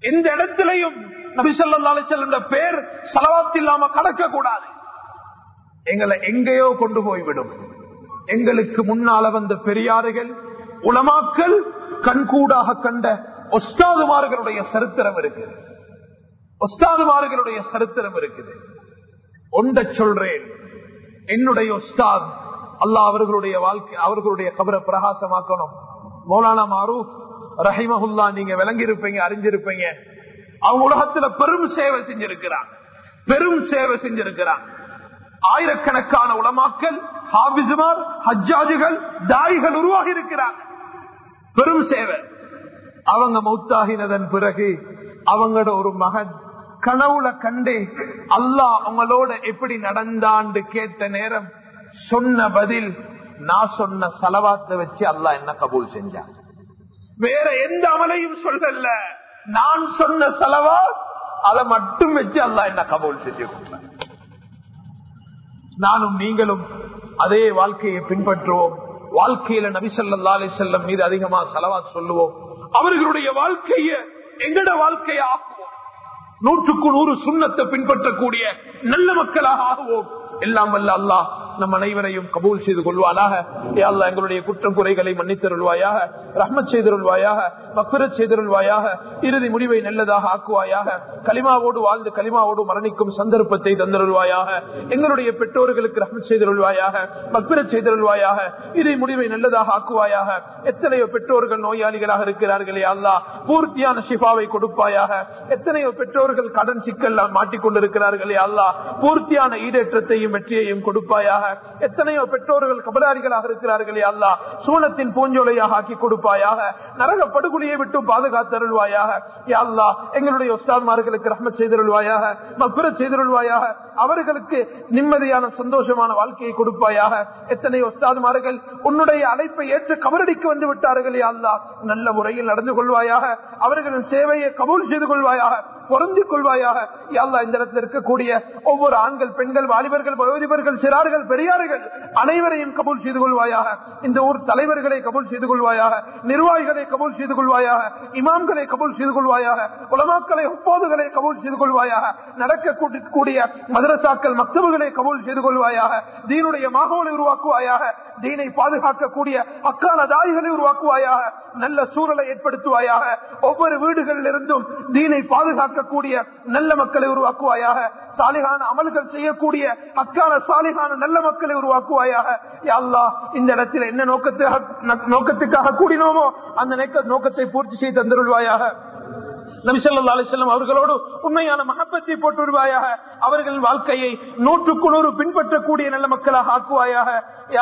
எந்த இடத்திலையும் நபிசல்லா அலை பேர் செலவாத்தில்லாம கடக்க கூடாது. எங்களை எங்கேயோ கொண்டு போய்விடும். எங்களுக்கு முன்னால வந்த பெரியாறுகள் உலமாக்கள் கண்கூடாக கண்ட ஒஸ்தாதுமார்களுடைய சரித்திரம் இருக்குது. ஒஸ்தாதுமார்களுடைய சரித்திரம் இருக்குது. ஒன்ற சொல்றேன். என்னுடைய ஒஸ்தாத் அல்லாஹ் அவர்களுடைய வாழ்க்கை அவர்களுடைய கபரை பிரகாசமாக்கணும். மௌலானா மாரூப் ரஹிமஹுல்லா நீங்க விளங்கி இருப்பீங்க அறிஞ்சிருப்பீங்க. அவங்க உலகத்துல பெரும் சேவை செஞ்சிருக்கிறாங்க. பெரும் சேவை செஞ்சிருக்கிறாங்க. ஆயிரக்கணக்கான உலமாக்கல் ஹாபிசுமார் ஹஜ்ஜாஜுகள் தாய்கள் உருவாகி இருக்கிறாங்க. பெரும் சேவை. அவங்க மௌத்தாகினதன் பிறகு அவங்களோட ஒரு மகன் கனவுல கண்டே அல்லாஹ் அவங்களோட எப்படி நடந்தாண்டு கேட்ட நேரம் சொன்ன பதில் நான் சொன்ன செலவாத்தை வச்சு அல்லாஹ் என்ன கபூல் செஞ்சான்? வேற எந்த அமலையும் சொல்லல. நான் சொன்ன செலவா அதை மட்டும் வச்சு அல்லா என்ன கபோல் செஞ்சு நானும் நீங்களும் அதே வாழ்க்கையை பின்பற்றுவோம். வாழ்க்கையில நபிசல்லா அலி செல்லம் மீது அதிகமா செலவா சொல்லுவோம். அவர்களுடைய வாழ்க்கைய எங்கட வாழ்க்கைய ஆக்குவோம். நூற்றுக்கு நூறு சுண்ணத்தை பின்பற்றக்கூடிய நல்ல மக்களாக ஆகுவோம். எல்லாம் வல்ல அல்லாஹ் நம் அனைவரையும் கபூல் செய்து கொள்வானாக. யா எங்களுடைய குற்றம் குறைகளை மன்னித்தருள்வாயாக. ரஹ்மத் செய்தருள்வாயாக. மக்குரத் செய்தருள்வாயாக. இறுதி முடிவை நல்லதாக ஆக்குவாயாக. கலிமாவோடு வாழ்ந்து களிமாவோடு மரணிக்கும் சந்தர்ப்பத்தை தந்தருள்வாயாக. எங்களுடைய பெற்றோர்களுக்கு ரஹ்மத் செய்தருள்வாயாக. மக்குரத் செய்தருள்வாயாக. இறுதி முடிவை நல்லதாக ஆக்குவாயாக. எத்தனையோ பெற்றோர்கள் நோயாளிகளாக இருக்கிறார்களே அல்லா பூர்த்தியான ஷிஃபாவை கொடுப்பாயாக. எத்தனையோ பெற்றோர்கள் கடன் சிக்கல் மாட்டிக்கொண்டிருக்கிறார்களே அல்லா பூர்த்தியான ஈடேற்றத்தையும் வெற்றியையும் கொடுப்பாயாக. எத்தனையோ பெற்றோர்கள் கபடாரிகளாக இருக்கிறார்களே அல்லா சூனத்தின் பூஞ்சோலையாக ஆக்கி கொடுப்பாயாக. நரக படுகொலியை விட்டு பாதுகாத்தருள்வாயாக. அல்லா எங்களுடைய உஸ்தான்மார்களுக்கு ரஹ்ம செய்தருள்வாயாக. மக்குர செய்தருள்வாயாக. அவர்களுக்கு நிம்மதியான சந்தோஷமான வாழ்க்கையை கொடுப்பாயாக. எத்தனையோ உஸ்தாதுமார்கள் உன்னுடைய அழைப்பை ஏற்று கபரடிக்கு வந்து விட்டார்களே அல்லா நல்ல முறையில் நடந்து கொள்வாயாக. அவர்களின் சேவையை கபூல் செய்து கொள்வாயாக. பொருந்திக் கொள்வாயாக. யாழ்லா இந்த இடத்தில் இருக்கக்கூடிய ஒவ்வொரு ஆண்கள் பெண்கள் வாலிபர்கள் வயோதிபர்கள் சிறார்கள் பெரியார்கள் அனைவரையும் கபூல் செய்து கொள்வாயாக. இந்த ஊர் தலைவர்களை கபூல் செய்து கொள்வாயாக. நிர்வாகிகளை கபூல் செய்து கொள்வாயாக. இமாம்களை கபூல் செய்து கொள்வாயாக. உலமாக்களை ஒப்போதுகளை கபூல் செய்து கொள்வாயாக. நடக்கக்கூடிய மதரசாக்கள் மக்தபுகளை கபூல் செய்து கொள்வாயாக. தீனுடைய மாகோலை உருவாக்குவாயாக. தீனை பாதுகாக்கக்கூடிய அக்கால தாய்களை உருவாக்குவாயாக. நல்ல சூழலை ஏற்படுத்துவாயாக. ஒவ்வொரு வீடுகளில் இருந்தும் தீனை பாதுகாக்கக்கூடிய நல்ல மக்களை உருவாக்குவாயாக. சாலிகான அமல்கள் செய்யக்கூடிய அக்கால சாலிகான நல்ல மக்களை உருவாக்குவாயாக அல்லா இந்த இடத்தில் என்ன நோக்கத்துக்காக நோக்கத்துக்காக கூடினோமோ அந்த நோக்கத்தை பூர்த்தி செய்து தந்துருள்வாயாக நபிசல்லா அலிசல்லம் அவர்களோடு உண்மையான மகப்பத்தை போட்டு விடுவாயாக அவர்கள் வாழ்க்கையை நூற்றுக்கு நூறு பின்பற்றக்கூடிய நல்ல மக்களாக ஆக்குவாயாக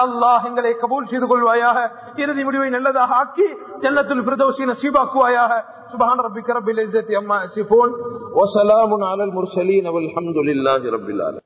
அல்லாஹ் எங்களை கபூல் செய்து கொள்வாயாக இறுதி முடிவை நல்லதாக ஆக்கி ஜன்னத்தில் பிரதோசி நசீபாக்குவாயாக سبحان ربك رب العزة عما يصفون وسلام على المرسلين والحمد لله رب العالمين